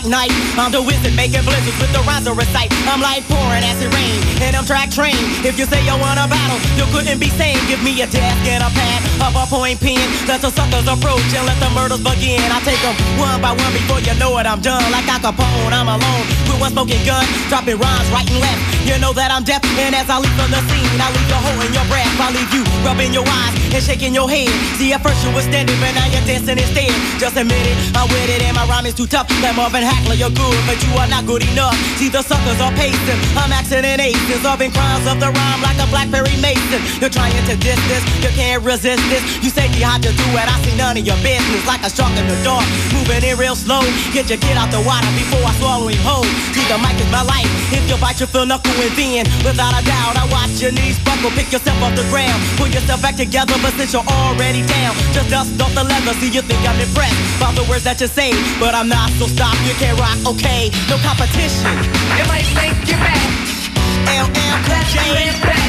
Speaker 29: Black knight. I'm the wizard making blizzards with the rhymes to recite. I'm like pouring acid rain, and I'm track trained. If you say you want a battle, you couldn't be sane. Give me a desk and a pad of a point pen. Let the suckers approach and let the murders begin. I take them one by one before you know it. I'm done like Al Capone. I'm alone with one smoking gun, dropping rhymes right and left. You know that I'm deaf, and as I leave from the scene, I leave your hole in your breath. I leave you rubbing your eyes and shaking your head. See, at first you were standing, but now you're dancing instead. Just admit it, I'm with it, and my rhyme is too tough. That Marvin Hagler, you're good, but you are not good enough. See, the suckers are pacing. I'm axing and acing, solving crimes of the rhyme like a black Perry Mason. You're trying to diss this, you can't resist this. You say you had to do it, I see none of your business. Like a shark in the dark, moving in real slow. Get your kid out the water before I swallow him whole. See,
Speaker 19: The mic is my life. If you bite, you feel knuckle and thin. Without a doubt, I watch your knees buckle. Pick yourself off the ground. Pull yourself back together, but since you're already down, just dust off the leather. See, you think I'm impressed by the words that you say, but I'm not. So stop. You can't rock. Okay, no competition. It might make you mad. LL Cool J.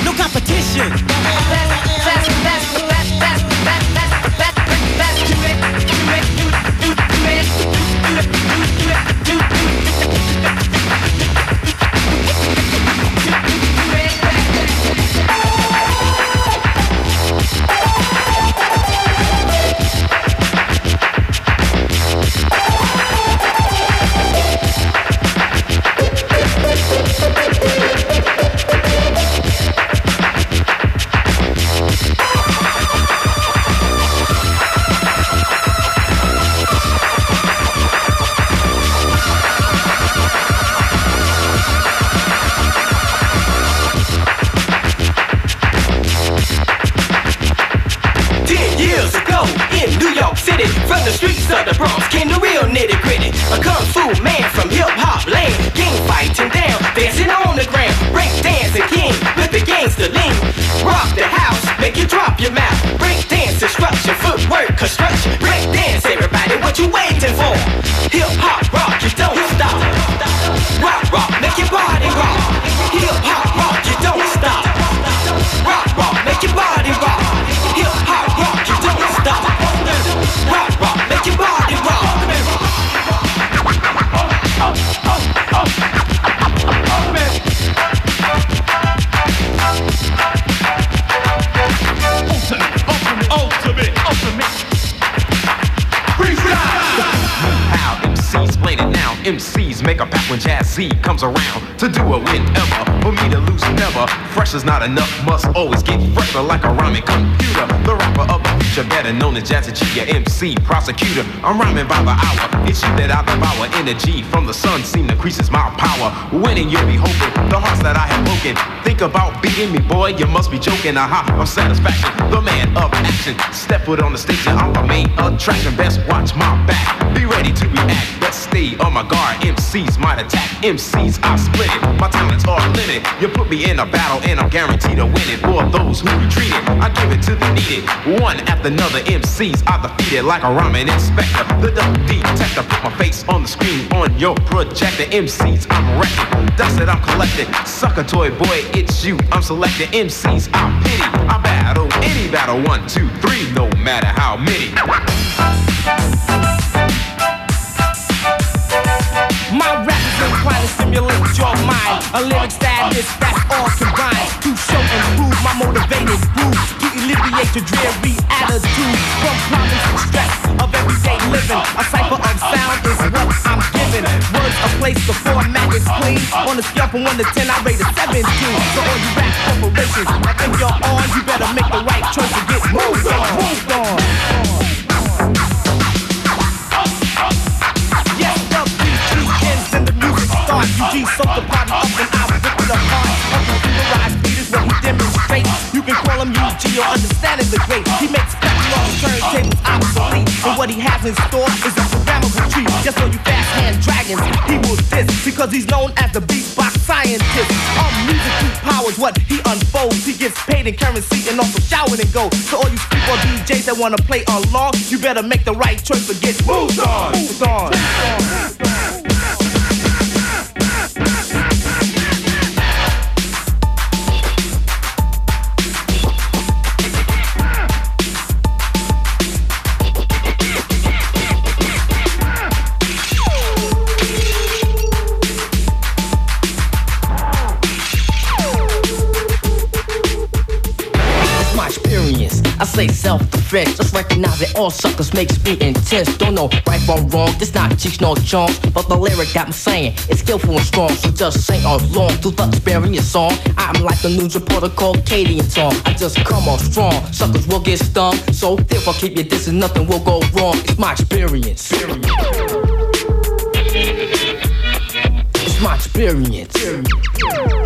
Speaker 19: No competition. That's, that's, that's, that's, construction. Break dance, everybody, what you waiting for? Hip hop rock, you don't stop. Rock rock,
Speaker 24: Z comes around to do it whenever. For me to lose never. Fresh is not enough. Must always get fresher like a rhyming computer. The rapper of the future, better known as Jazzy G, your MC prosecutor. I'm rhyming by the hour. It's you that I devour. Energy from the sun seem increases my power. Winning, you'll be hoping. The hearts that I have broken. Think about beating me, boy. You must be joking. Aha, of satisfaction. The man of action. Step foot on the stage and I'm the main attraction. Best watch my back. Be ready to react. But stay on my guard. MCs might attack. MCs, I split it. My talents are limited. You put me in a battle and I'm guaranteed to win it. For those who retreated, I give it to the needed. One after another, MCs I defeated like a rhyming inspector. The double detector put my face on the screen on your projector. MCs I'm wrecking. Dust that I'm collecting. Sucker toy boy, it's you. I'm selecting MCs I pity. I battle any battle. One, two, three, no matter how many.
Speaker 19: Inclined stimulate your mind. A lyric that is fast all combined to show and prove my motivated groove to alleviate your dreary attitude from problems and stress of everyday living. A cipher of sound is what I'm giving. Words are placed, the format is clean. On a scale from 1 to 10, I rate a 17. So all you rap corporations, I think you're on. You better make the right choice and get moved on. Moved on. Soak the party up and I rip it apart. Computerized beat is what he demonstrates. You can call him UG or understanding the great. He makes backlog turntables obsolete. And what he has in store is a programmable tree. Just so you fast hand dragons, he will diss because he's known as the beatbox scientist. Our musical powers, what he unfolds. He gets paid in currency and also showered and gold. So all you people DJs that wanna play along, you better make the right choice or get moved on. Moved on. It's say self-defense. Just recognize that all suckers makes me intense. Don't know right from wrong. This not cheeks nor chance. But the lyric that I'm saying is skillful and strong. So just sing along to the experience song. I'm like a news reporter called Katie and Tom. I just come on strong. Suckers will get stung. So therefore keep your distance. Nothing will go wrong. It's my experience. It's my experience.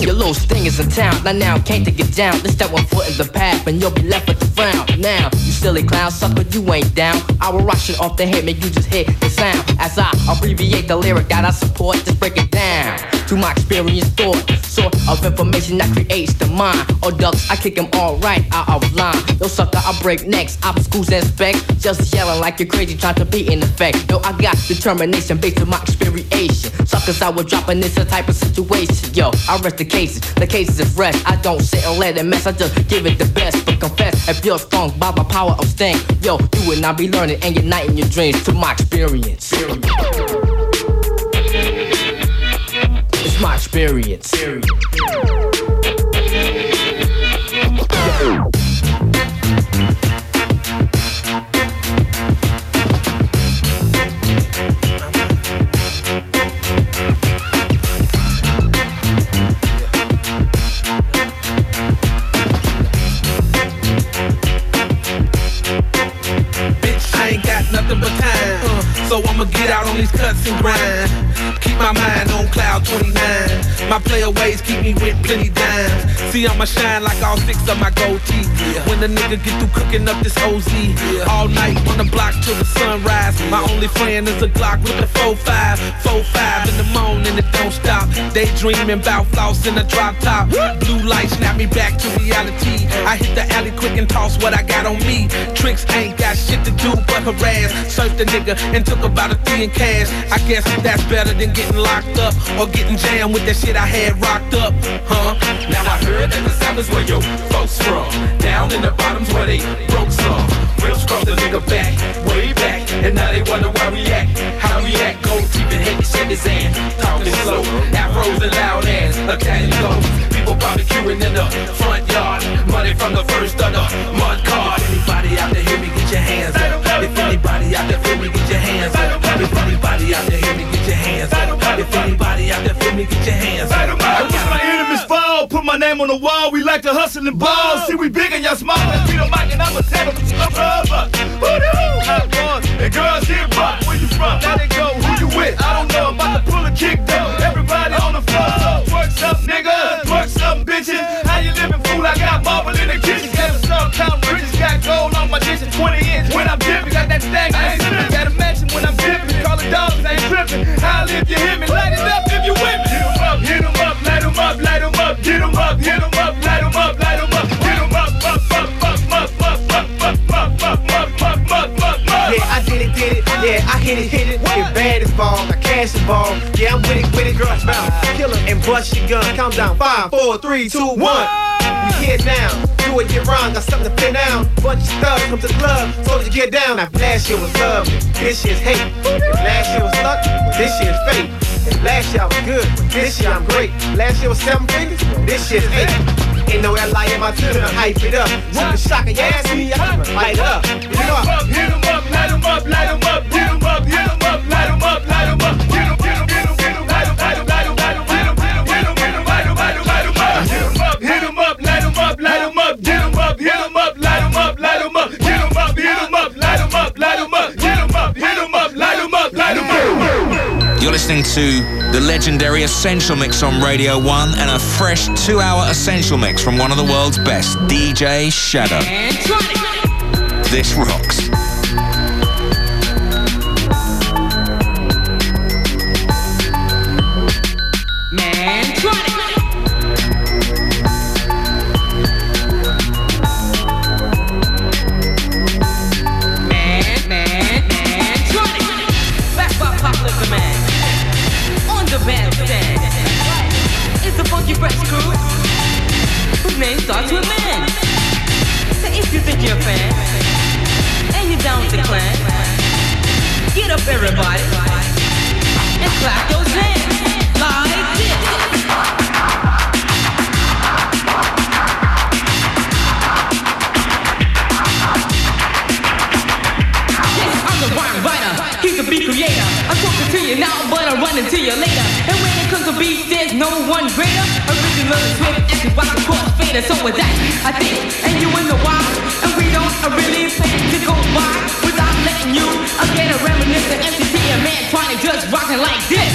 Speaker 22: Your little sting is in town. Now, now, can't to it down. Let's step one foot in the path and you'll be left with frown. Now, you silly clown, sucker, you ain't down. I will rush it off the head, make you just hit the sound. As I abbreviate the lyric that I support, just break it down. To my experience thought, sort of information that creates the mind. Or ducks, I kick them all right out of line. Yo, sucker, I break necks, obstacles and spec. Just yelling like you're crazy, trying to be in effect. Yo, I got determination based on my experience. Suckers, I was dropping this a type of situation. Yo, I rest the cases, the cases is fresh. I don't sit and let it mess, I just give it the best. But confess, if you're by my power of sting, yo, you will not be learning and uniting your dreams to my experience. It's my experience.
Speaker 30: I'ma get out on these cuts and grind. Keep my mind on cloud 29. My player ways keep me with plenty dimes. See, I'ma shine like all six of my gold teeth. When the nigga get through cooking up this OZ. All night on the block till the sunrise. My only friend is a Glock with the 4-5. 4-5 in the morning, it don't stop. Daydreaming about floss in a drop top. Blue light snap me back to reality. I hit the alley quick and toss what I got on me. Tricks ain't got shit to do but harass. Surfed the nigga and took about a three in cash. I guess that's better than getting locked up or getting jammed with that shit I had rocked up, huh?
Speaker 31: Now I heard that the south is where your folks from. Down in the bottoms where they broke some. Real scrub the nigga back, way back. And now they wonder why we act, how we act. Teeth and heavy shit in. Talking slow, afros and loud ass. Italian clothes, people barbecuing in the front yard. Money from the first of the mud card. Anybody out there hear me, hands up. If anybody out there feel me, get your hands up. If anybody out there hear me, get your hands up. If anybody out there feel me, get your hands up.
Speaker 2: I wish my enemies fall. Put my name on the wall. We like to hustle and ball. See, we big and y'all small. Let's beat 'em mic and I'ma tell them I'm rubber. Boys and girls here, buck. Where you from? Now they go. Who you with? I don't know. I'm about to pull a kick though. Everybody on the floor. So work some niggas. Work some bitches. How you living, fool? I got marble in the kitchen. Count riches. Got gold on my dishes. 20 inch. When I'm dipping, got that thing. I ain't slipping. Got a mansion when I'm dipping. Call the dogs, I ain't tripping. I'll if you hear me. Light it up if you with me.
Speaker 32: Did it. Yeah, I hit it, hit it. Get bad as ball, I cash the ball. Yeah, I'm with it, with it, girl. Bounce, kill it and bust your gun. Count down, five, four, three, two, one. We here now. Do it, get wrong, got something to pin down. Bunch of thugs come to the club, told you get down. Now last year was love, this year's hate. If last year was luck, this year's fate. If last year I was good, this year I'm great. Last year was seven fingers, this year's eight. Ain't no L.I. in my tune, hype it up. Super shocker, you ask me, I light up.
Speaker 2: Hit 'em up, hit 'em up, light 'em up, light 'em up, get 'em up, hit 'em up, light 'em up, light 'em up, get 'em, get 'em, get 'em, get 'em, light 'em, light 'em, light 'em, light 'em, hit 'em, hit 'em, hit 'em, hit 'em, light 'em, light 'em, light 'em up. Hit 'em up, hit 'em up, light 'em up, light 'em up, get 'em up, hit 'em up, light 'em up, light 'em up, get 'em up, hit 'em up, light 'em up, light 'em up, get 'em up, hit 'em up, light 'em up, light 'em up.
Speaker 18: You're listening to the legendary Essential Mix on Radio 1 and a fresh two hour Essential Mix from one of the world's best, DJ Shadow. This rocks.
Speaker 22: Get up everybody, and clap those hands like this. Yes, I'm the rhyme writer. He's the beat creator. I'm talking to you now, but I'm running to you later. And when it comes to beats, there's no one greater. Original and swift, acting rock the crossfader. So with that, I think, and you in the why. And we don't really pay to go by reminiscing you. I get a of reminiscing MCP a man trying to just rockin' like this.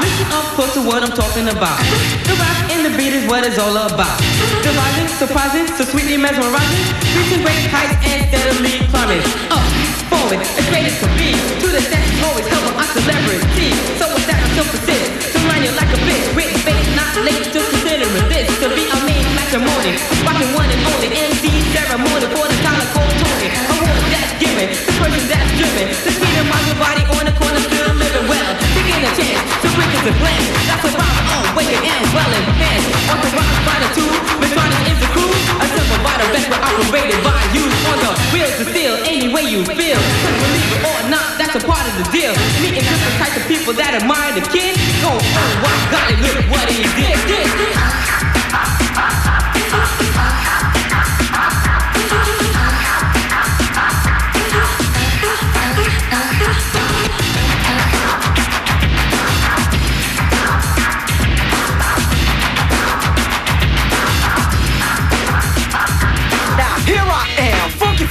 Speaker 18: Listen up close to what I'm talking about. The rap and the beat is what it's all about. Dividing, surprising, so sweetly mesmerizing. Reaching great heights and steadily climbing. Up forward, as great as can be. To the steps, always help my celebrity. So with that, I'm so persist. To line you like a bitch. With faith, not late, just considering this. To be a main matrimony. Rocking one and only MC ceremony for the time of cold Tony. A word that's given, the person that's driven. The speed of my body on the corner, still living well. Taking a chance to break as a glance. That's a rhyme on waking and dwelling. Hands on the rock, find a two. Simple vital best were operated by you. On the wheels of steel, any way you feel. Cause believe it or not, that's a part of the deal. Meeting different types of people that admire the kid. Go, oh, my God, look what he did. did,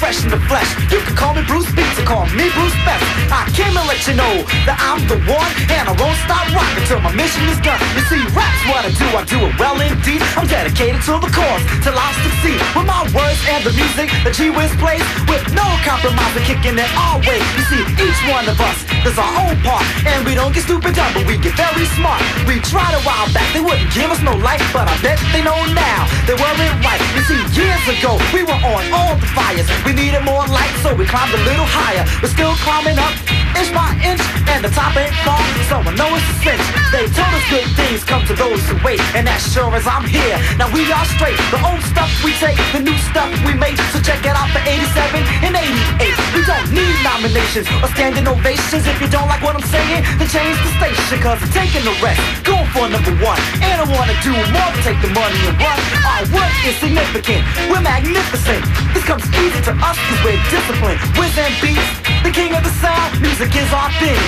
Speaker 21: fresh in the flesh. You can call me Bruce Beats or call me Bruce Best. I came to let you know that I'm the one, and I won't stop rocking till my mission is done. You see, rap's what I do, I do it well indeed. I'm dedicated to the cause, till I succeed. With my words and the music that G Wiz plays, with no compromise, kicking it all way. You see, each one of us does our own part, and we don't get stupid dumb, but we get very smart. We tried a while back, they wouldn't give us no life, but I bet they know now they weren't right. You see, years ago, we were on all the fires. We needed more light, so we climbed a little higher. We're still climbing up, inch by inch, and the top ain't far, so I know it's a cinch. They told us good things come to those who wait, and as sure as I'm here, now we are straight. The old stuff we take, the new stuff we make, so check it out for 87 and 88. We don't need nominations or standing ovations. If you don't like what I'm saying, then change the station, cause I'm taking the rest, going for number one. And I wanna do more take the money and run. Our work is significant, we're magnificent. This comes easy to us cause we're disciplined. Wiz and beats, the king of the sound, music is our thing.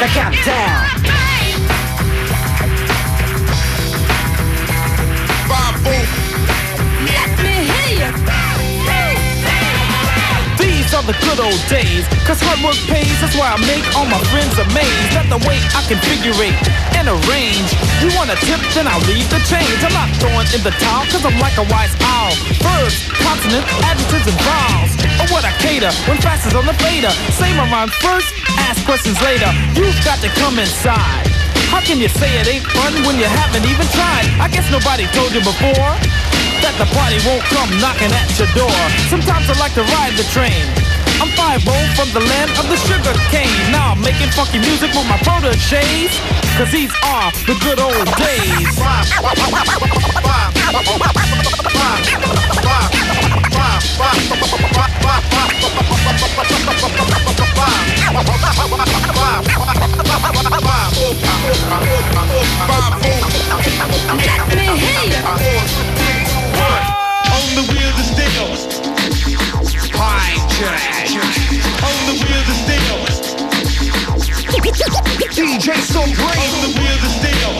Speaker 21: Now count it down.
Speaker 23: Five, four.
Speaker 21: Let me hear you.
Speaker 33: The good old days, cause hard work pays, that's why I make all my friends amazed at the way I configurate and arrange. You want a tip, then I'll leave the change. I'm not throwing in the towel, cause I'm like a wise owl. Verbs, consonants, adjectives, and vowels. Or what I cater when fast is on the fader. Say my rhyme first, ask questions later. You've got to come inside. How can you say it ain't fun when you haven't even tried? I guess nobody told you before that the party won't come knocking at your door. Sometimes I like to ride the train. I'm 5 from the land of the sugar cane. Now I'm making funky music with my proteges. Cause these are the good old days.
Speaker 23: Let me hear you.
Speaker 34: On the wheels of steel. Trash. On the wheels of steel.
Speaker 23: DJ so great.
Speaker 34: On the wheels of steel.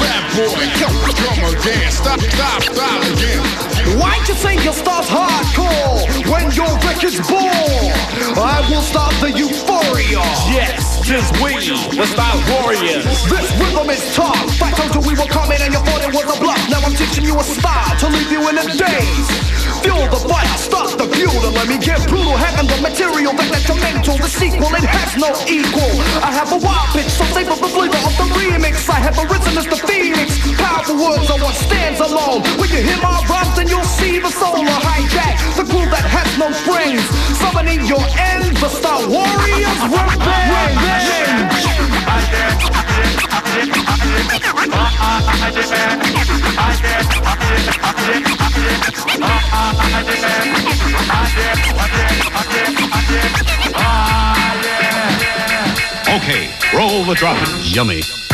Speaker 23: bad boy. Come, come again. Stop, stop, stop again.
Speaker 26: Why'd you say your star's hardcore when your record's born? I will start the euphoria.
Speaker 33: Yes, we, the style warriors.
Speaker 26: This rhythm is tough. Told you we were coming and you You a style to leave you in a daze. Fuel the fire, stop the fuel and let me get brutal. Having the material that detrimental, the sequel, it has no equal. I have a wild pitch, so savor the flavor of the remix. I have arisen as the phoenix. Powerful words are what stands alone. When you hear my rhymes, then you'll see the soul of hijack. The crew that has no strings. Summoning your end, the Style Warriors revenge.
Speaker 24: Okay, roll the drop. Yummy.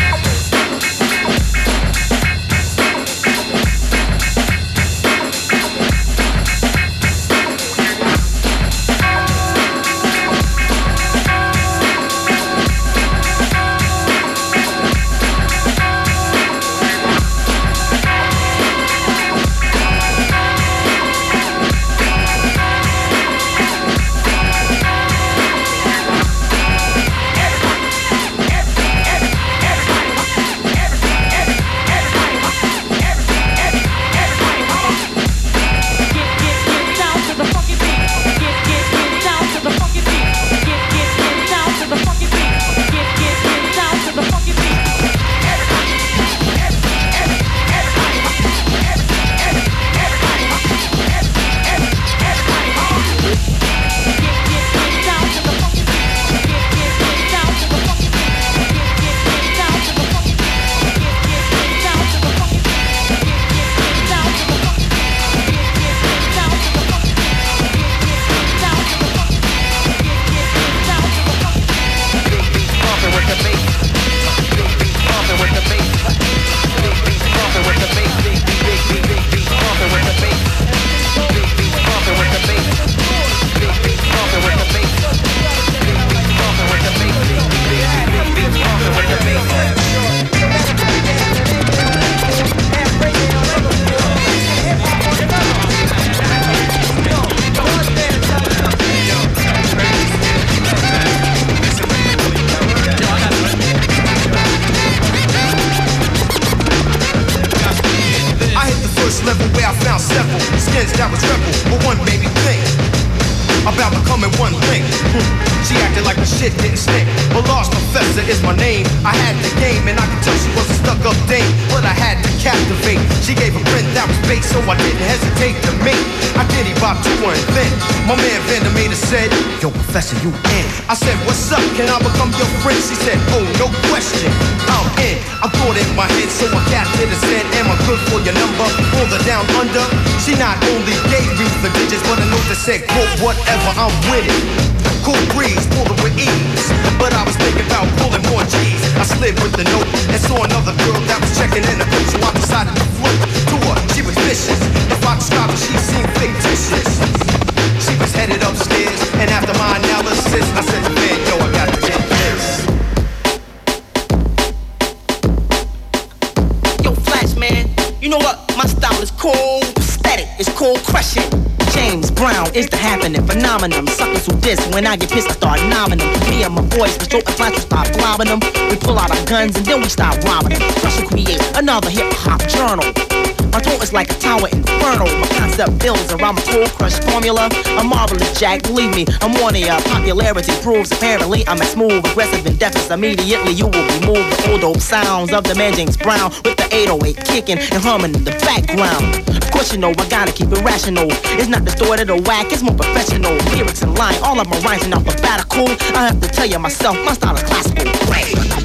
Speaker 19: Phenomenon. Suckers who diss when I get pissed, I start nobbing them. Me and my boys, we stroke and flash, we start flobbing them. We pull out our guns and then we start robbing them. And create another hip hop journal. My throat is like a tower inferno. My concept builds around my cold crush formula. A marvelous jack, believe me, I'm one of ya. Popularity proves apparently I'm as smooth, aggressive, and deafness. Immediately you will be moved. The old dope sounds of the man James Brown with the 808 kicking and humming in the background. Of course you know I gotta keep it rational. It's not distorted or whack, it's more professional. Lyrics and line, all of my rhymes in alphabetical. I have to tell you myself, my style is classical. The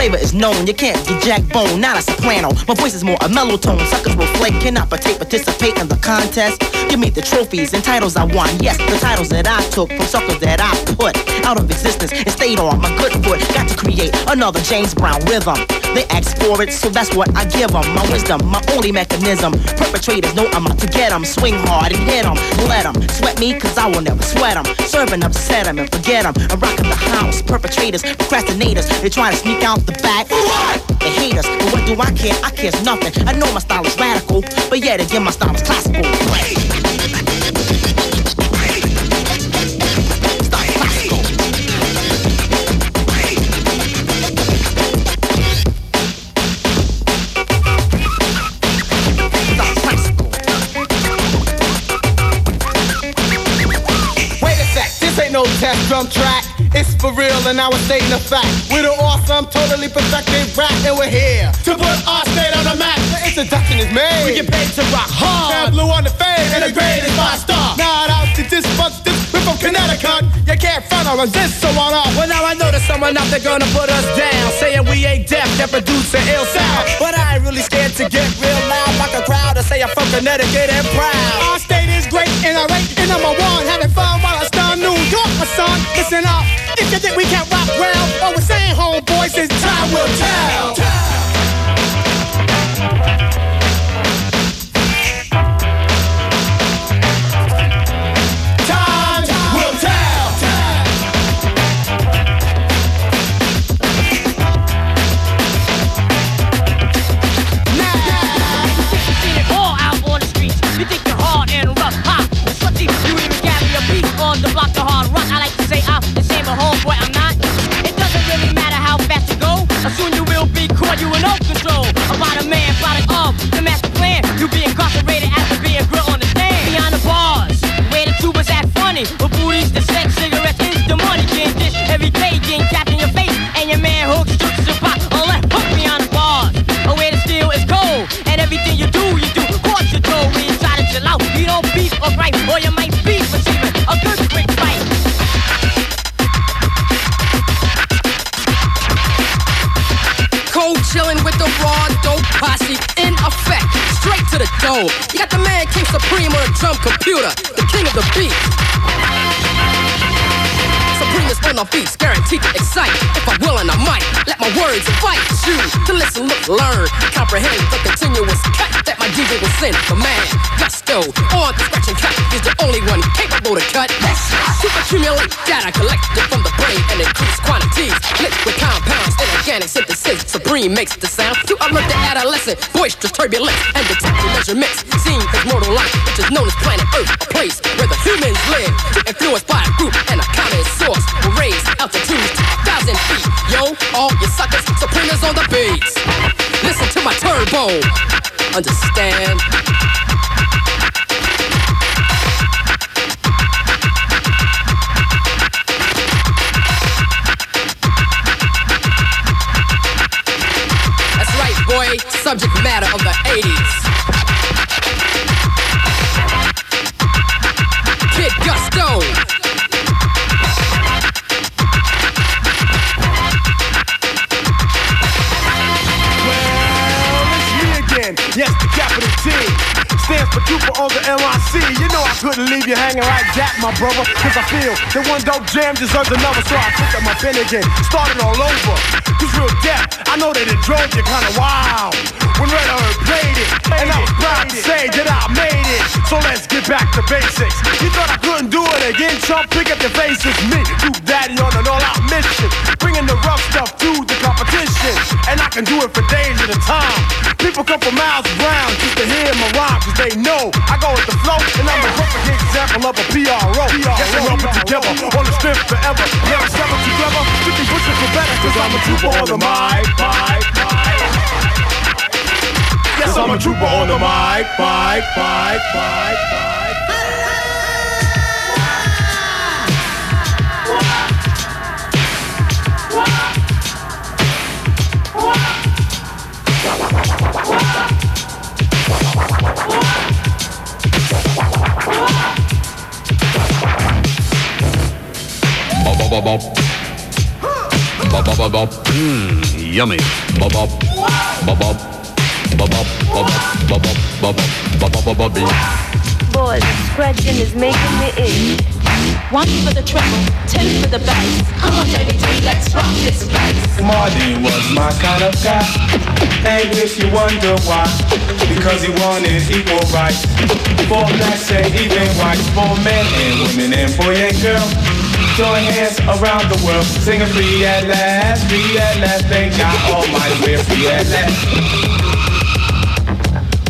Speaker 19: flavor is known, you can't be Jack Bone, not a soprano. My voice is more a mellow tone. Suckers will flake, cannot participate in the contest. Give me the trophies and titles I won. Yes, the titles that I took from suckers that I put out of existence and stayed on my good foot. Got to create another James Brown rhythm. They ask for it, so that's what I give them. My wisdom, my only mechanism. Perpetrators know I'm out to get them. Swing hard and hit them. Let them sweat me, cause I will never sweat them. Serving upset them and forget them. I'm rocking the house. Perpetrators, procrastinators, they try to sneak out the back. They hate us, but what do I care? I care nothing. I know my style is radical, but yet again, my style is classical.
Speaker 33: Test drum track. It's for real, and I was stating the fact. We're the awesome, totally perfected rap, and we're here to put our state on the map. The introduction is made. We get paid to rock hard. And blue on the fade, and the grade is five star. Not out to this, but this, we're from Connecticut. You can't front or resist, so on off.
Speaker 22: Well, now I know there's someone out there gonna put us down, saying we ain't deaf, that produce an ill sound. But I ain't really scared to get real loud, like a crowd, to say I'm from Connecticut and proud.
Speaker 33: Our state is great, and I rate it number one. Having fun while I New York, my son. Listen up, if you think we can't rock well, all we're saying, homeboys, is time will tell. Time
Speaker 22: on the hard rock. I like to say I'm the same old homeboy, I'm not. It doesn't really matter how fast you go. Soon you will be caught, you in no control. About a man, product of the master plan. You be incarcerated after being grilled on the stand. Behind the bars, where the tubers act funny. With booties, the sex, cigarettes, is the money. Getting this every day, getting capped in your face. And your man hooks, strips, and pop. All that hook behind the bars. Where the steel is cold. And everything you do, you do. Caught your toe, inside of chill out. You don't beef or gripe, or you might
Speaker 35: You got the man King Supreme on a drum computer, the king of the beat. Supreme is on beats, guaranteed to excite. If I'm willing, I might let my words invite you to listen, look, learn, comprehend the continuous cut that my DJ will send. The man, gusto, on the scratch and cut is the only one capable to cut. To accumulate data collected from the brain and increase quantities. Liquid compounds and organic synthesis. Supreme makes the sound to alert the adolescent, boisterous turbulence and detect measurements. Seen as mortal life, which is known as planet Earth, a place where the humans live. Influenced by a group and a common all you suckers, supremers on the beats. Listen to my turbo. Understand? That's right, boy. Subject matter of the 80s.
Speaker 23: Stands for Trooper on the MIC. You know I couldn't leave you hanging like that, my brother. Cause I feel that one dope jam deserves another. So I picked up my pen again, started all over. Cause real death, I know that it drove you kinda wild. When Red Alert played it, and I was proud to say that I made it. So let's get back to basics. You thought I couldn't do it again, chump? Pick up your faces. Me, Duke Daddy on an all-out mission. Bringing the rough stuff to the competition. And I can do it for days at a time. People come from miles around just to hear my rhyme, cause they know I go with the flow, and I'm a perfect example of a PRO. Yes, we rub it together on the strength forever. Never settle together, 50 pushing for better, cause I'm a trooper on the mic, mic, mic. Yes, I'm a trooper on the mic, mic, mic, mic, mic.
Speaker 1: Mmm, yummy. Bop bop. Bop bop. Bop bop. Bop bop. Hmm, bop bop. Bop bop. Bop
Speaker 11: Boy, the scratching is making me itch. One for the treble, ten for the bass. Come on, JBG, let's rock this place.
Speaker 19: Martin was my kind of guy. And if you wonder why, because he wanted equal rights for blacks and even whites, for men and women and boy and girl. Join hands around the world, singing free at last, free at last. Thank God Almighty, we're free at last.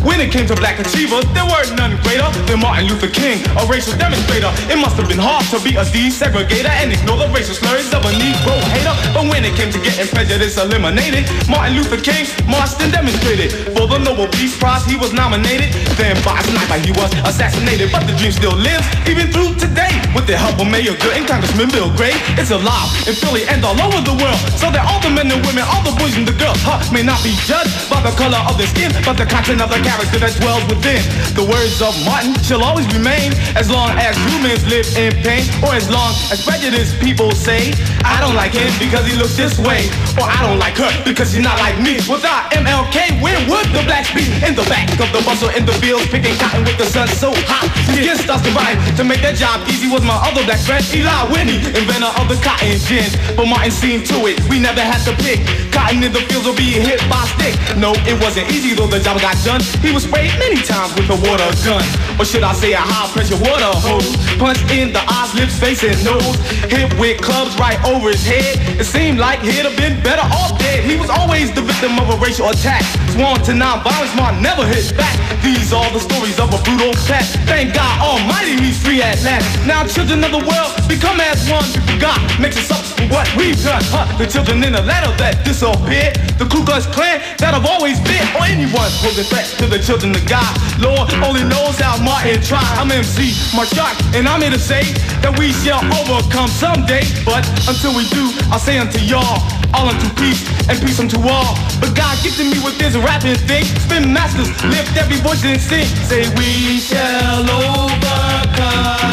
Speaker 19: When it came to black achievers, there were none greater than Martin Luther King, a racial demonstrator. It must have been hard to be a desegregator and ignore the racial slurs of a Negro hater. But when it came to getting prejudice eliminated, Martin Luther King marched and demonstrated. For the Nobel Peace Prize, he was nominated. Then by sniper, he was assassinated. But the dream still lives, even through today. With the help of Mayor Goode and Congressman Bill Gray, it's alive in Philly and all over the world. So that all the men and women, all the boys and the girls, huh, may not be judged by the color of their skin, but the content of the character that dwells within. The words of Martin shall always remain as long as humans live in pain, or as long as prejudiced people say, I don't like him because he looks this way, or I don't like her because she's not like me. Without MLK, where would the blacks be? In the back of the or in the fields, picking cotton with the sun so hot. Skin starts to rise to make that job easy was my other black friend, Eli Whitney, inventor of the cotton gin. But Martin seen to it, we never had to pick. Cotton in the fields or being hit by stick. No, it wasn't easy though the job got done. He was sprayed many times with a water gun. Or should I say a high pressure water hose? Punched in the eyes, lips, face, and nose. Hit with clubs right over his head. It seemed like he'd have been better off dead. He was always the victim of a racial attack. Sworn to non-violence, Martin never hit back. These are the stories of a brutal past. Thank God Almighty, he's free at last. Now children of the world become as one. God makes us up for what we've done. Huh? The children in the Atlanta that disappeared. The Ku Klux Klan that have always been. Or anyone posing threats to the children of God. Lord only knows how Martin tried. I'm MC Marshak, and I'm here to say that we shall overcome someday. But until we do, I'll say unto y'all, all unto peace and peace unto all. But God gifted me with this rapping thing. Spin masters, lift every voice and sing. Say we shall overcome.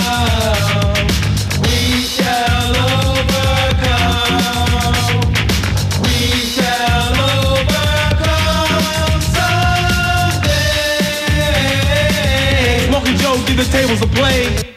Speaker 19: We shall overcome. We shall overcome someday. Joe did the tables of play.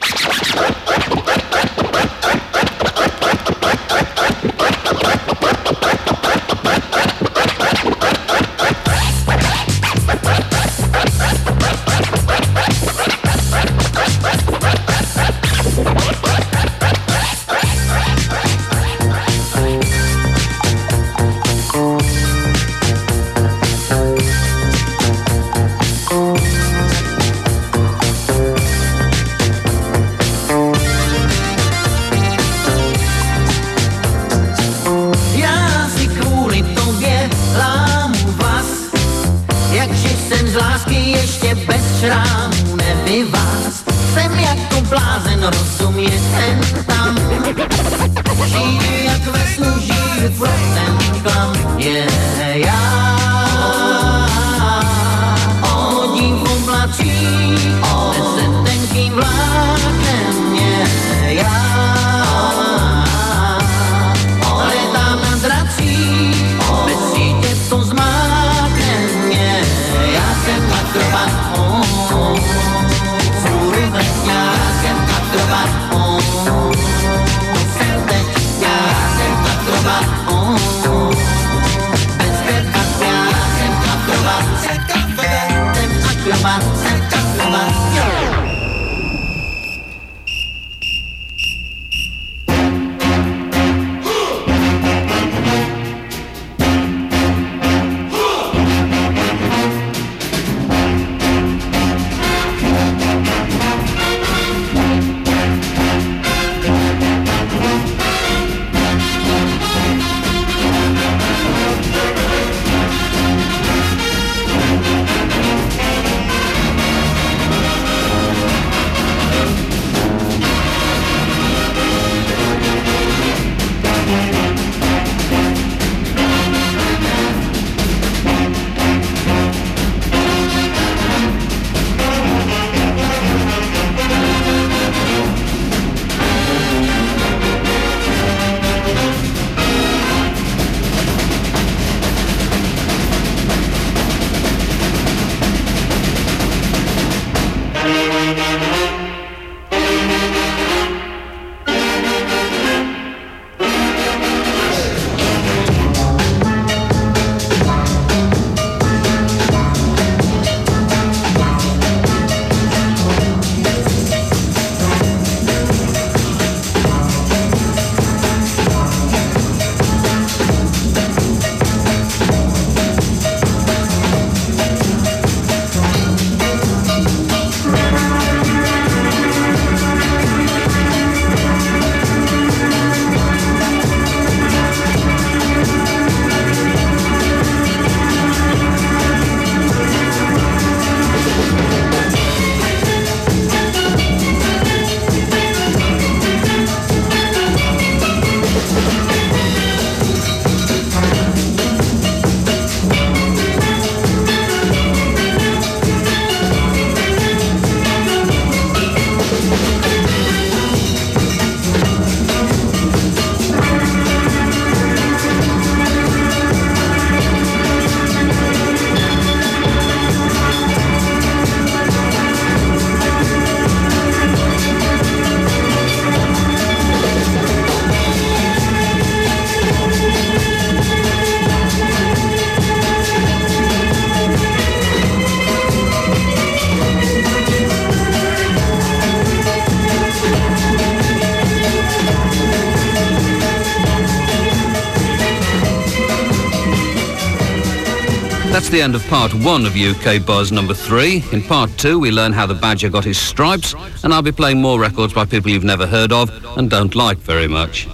Speaker 1: The end of part one of UK Buzz number three. In part two, we learn how the Badger got his stripes, and I'll be playing more records by people you've never heard of and don't like very much.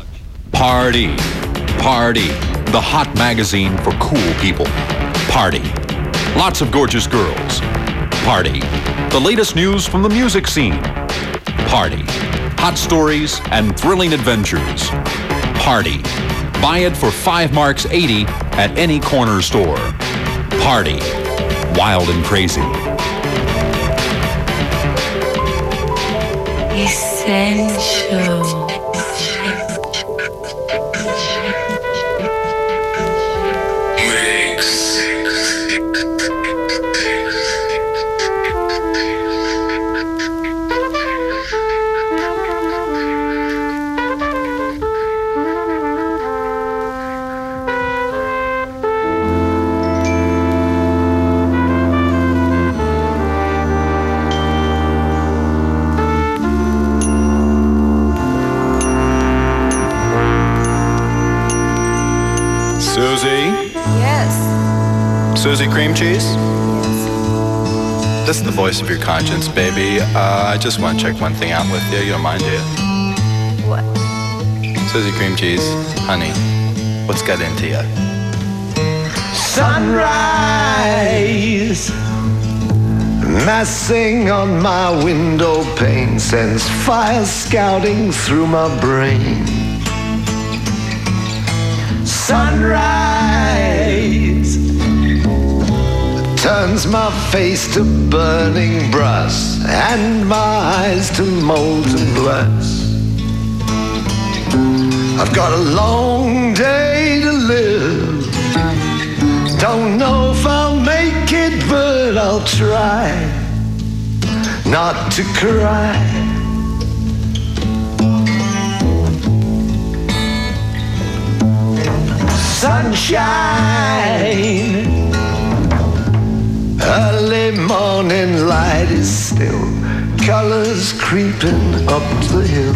Speaker 36: Party. Party. The hot magazine for cool people. Party. Lots of gorgeous girls. Party. The latest news from the music scene. Party. Hot stories and thrilling adventures. Party. Buy it for 5 marks 80 at any corner store. Party. Wild and crazy.
Speaker 37: Essential.
Speaker 38: Cream Cheese? This is the voice of your conscience, baby. Uh, I just want to check one thing out with you. You don't mind, do you?
Speaker 39: What?
Speaker 38: Susie Cream Cheese, honey, what's got into you?
Speaker 40: Sunrise. Massing on my window pane sends fire scouting through my brain. Sunrise turns my face to burning brass and my eyes to molten glass. I've got a long day to live. Don't know if I'll make it, but I'll try not to cry. Sunshine. Early morning light is still, colors creeping up the hill.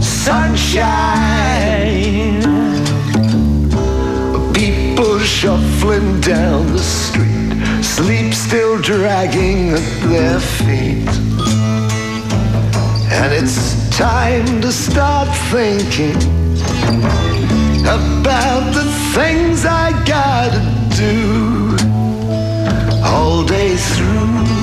Speaker 40: Sunshine. People shuffling down the street, sleep still dragging at their feet. And it's time to start thinking about the things I gotta do all day through.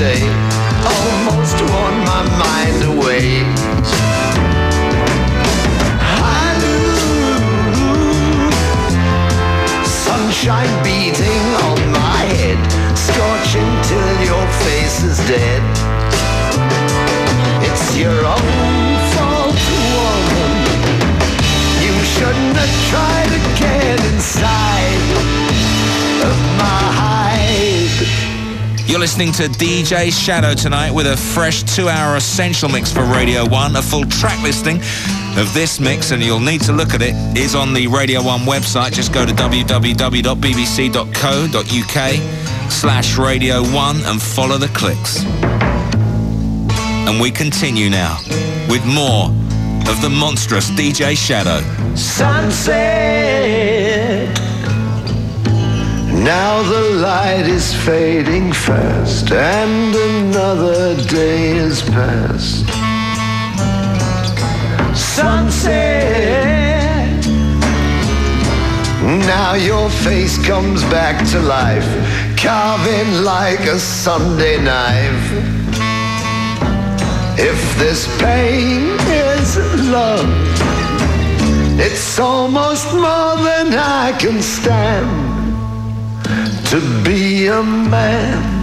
Speaker 40: Half day, almost worn my mind away. I knew sunshine beating on my head, scorching till your face is dead. It's your own
Speaker 2: listening to DJ Shadow tonight with a fresh two-hour essential mix for Radio 1. A full track listing of this mix, and you'll need to look at it, is on the Radio 1 website. Just go to www.bbc.co.uk slash Radio 1 and follow the clicks. And we continue now with more of the monstrous DJ Shadow.
Speaker 40: Sunset. Now the light is fading fast, and another day is past. Sunset. Now your face comes back to life, carving like a Sunday knife. If this pain is love, it's almost more than I can stand to be a man.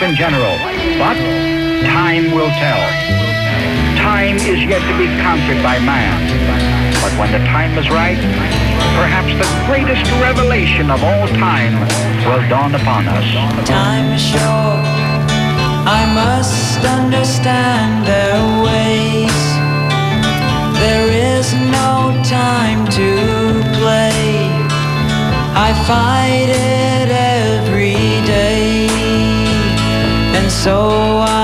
Speaker 41: Life
Speaker 42: in general. But time will tell. Time is yet to be conquered by man. But when the time is right, perhaps the greatest revelation of all time will dawn upon us.
Speaker 13: Time is short. I must understand their ways. There is no time to play. I fight so I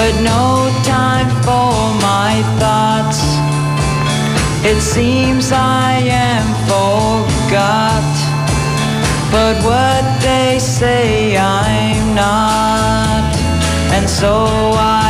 Speaker 13: but no time for my thoughts. It seems I am forgot. But what they say I'm not. And so I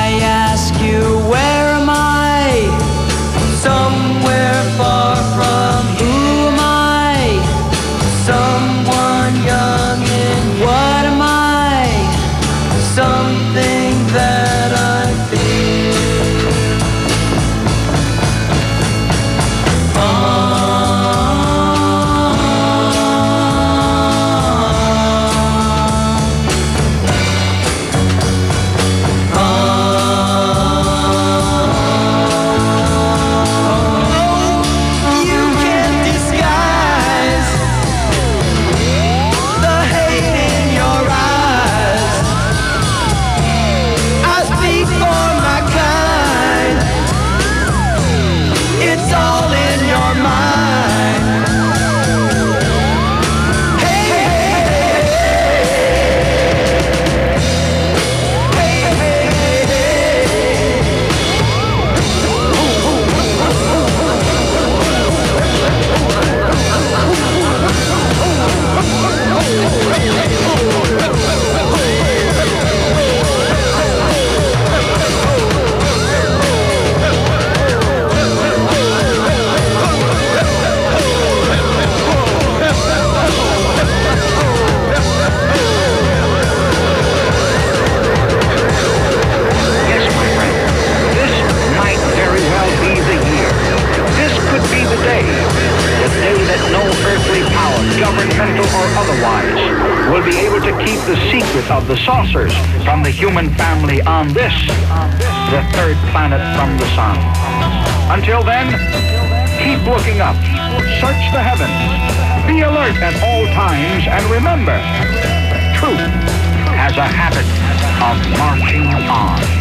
Speaker 42: of the saucers from the human family on this, the third planet from the sun. Until then, keep looking up. Search the heavens. Be alert at all times and remember, truth has a habit of marching on.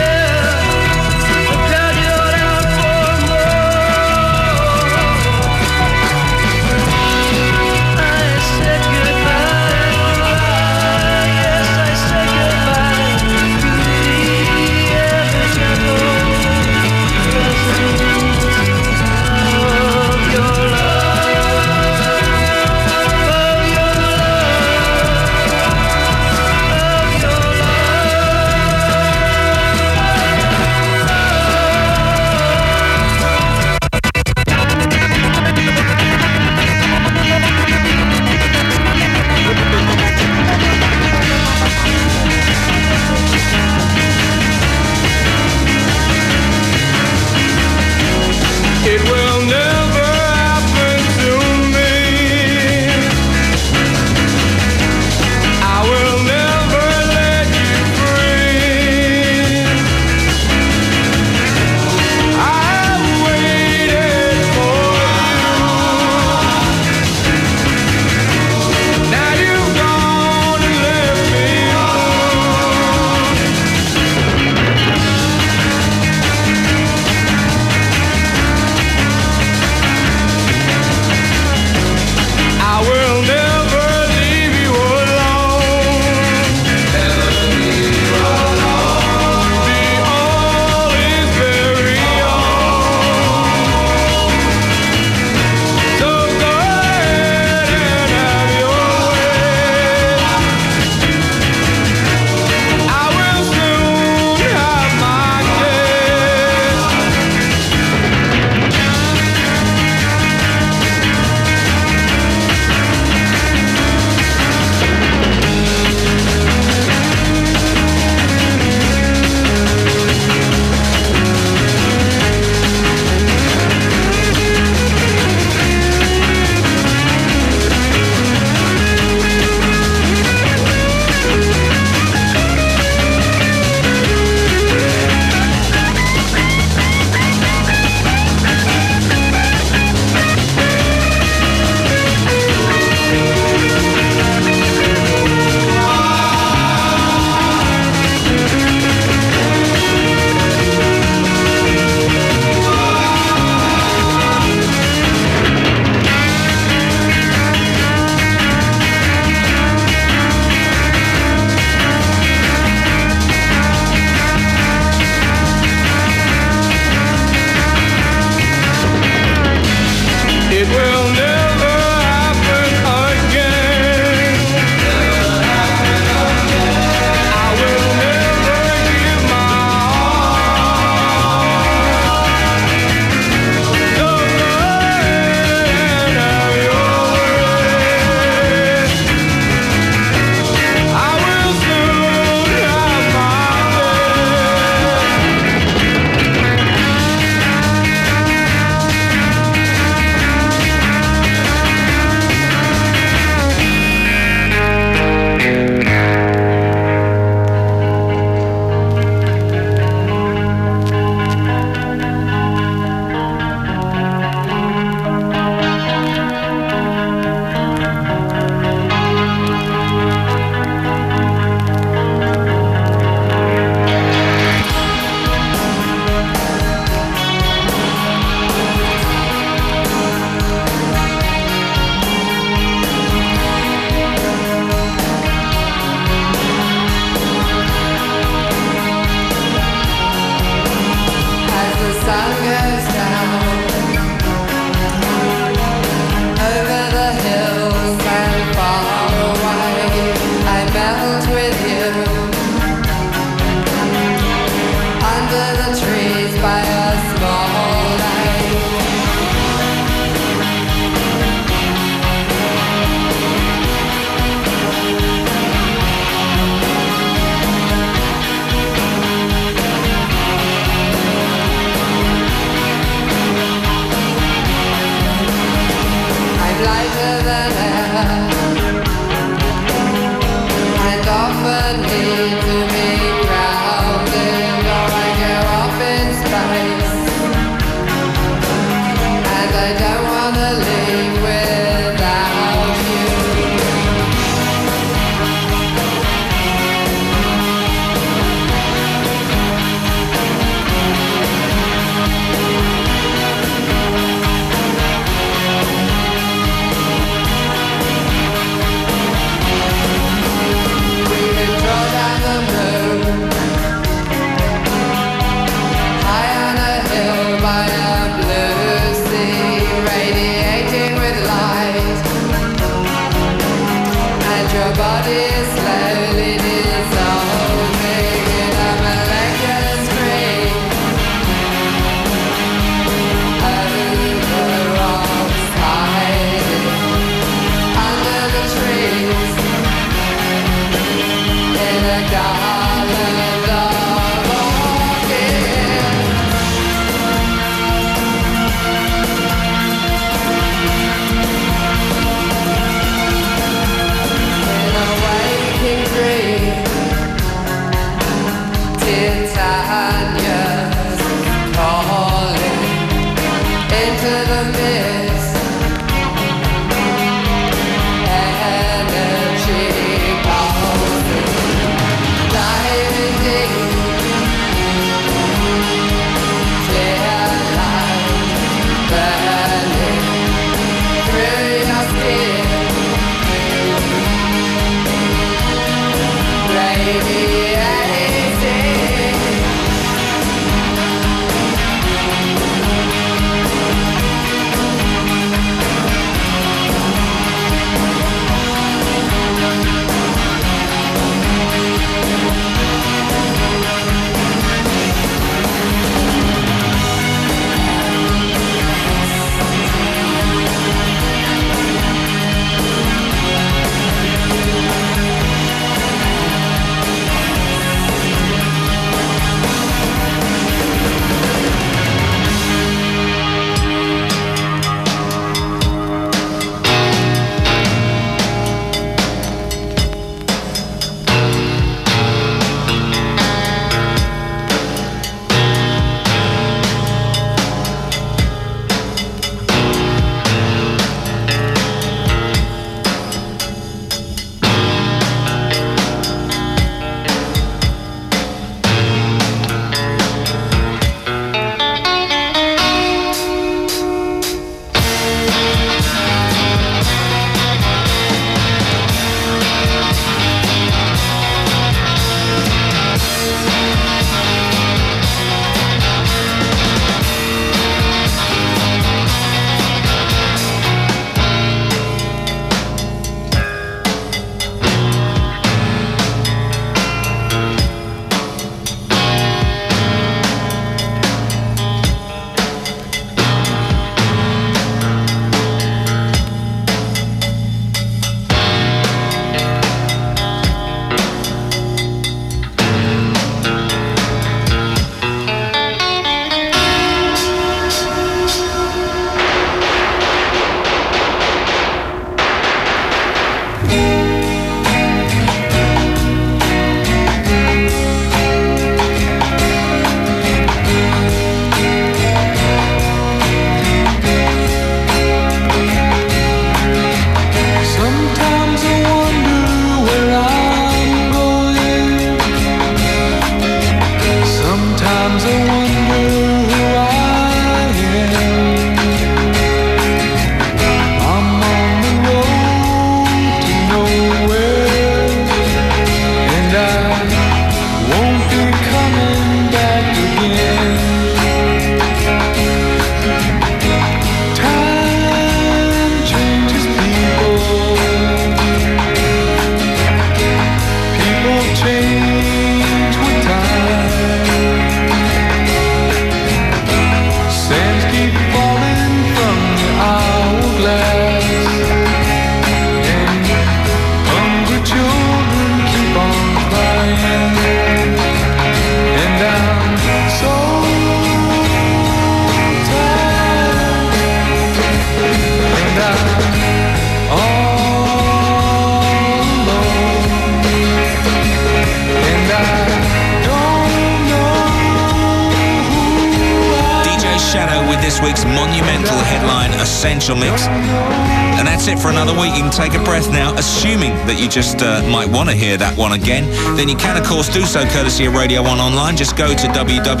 Speaker 43: Want
Speaker 44: to
Speaker 2: hear that one again. Then you can, of course, do so courtesy of Radio 1 online. Just go to www.bbc.co.uk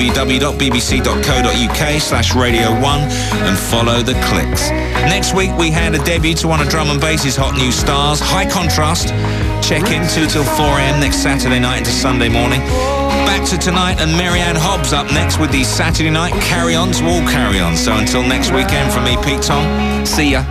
Speaker 2: slash Radio 1 and follow the clicks. Next week, we had a debut to one of Drum and Bass's hot new stars, High Contrast. Check in 2 till 4 a.m. next Saturday night into Sunday morning. Back to tonight and Mary Anne Hobbs up next with the Saturday night carry-ons will carry on. So until next weekend from me, Pete Tong, see ya.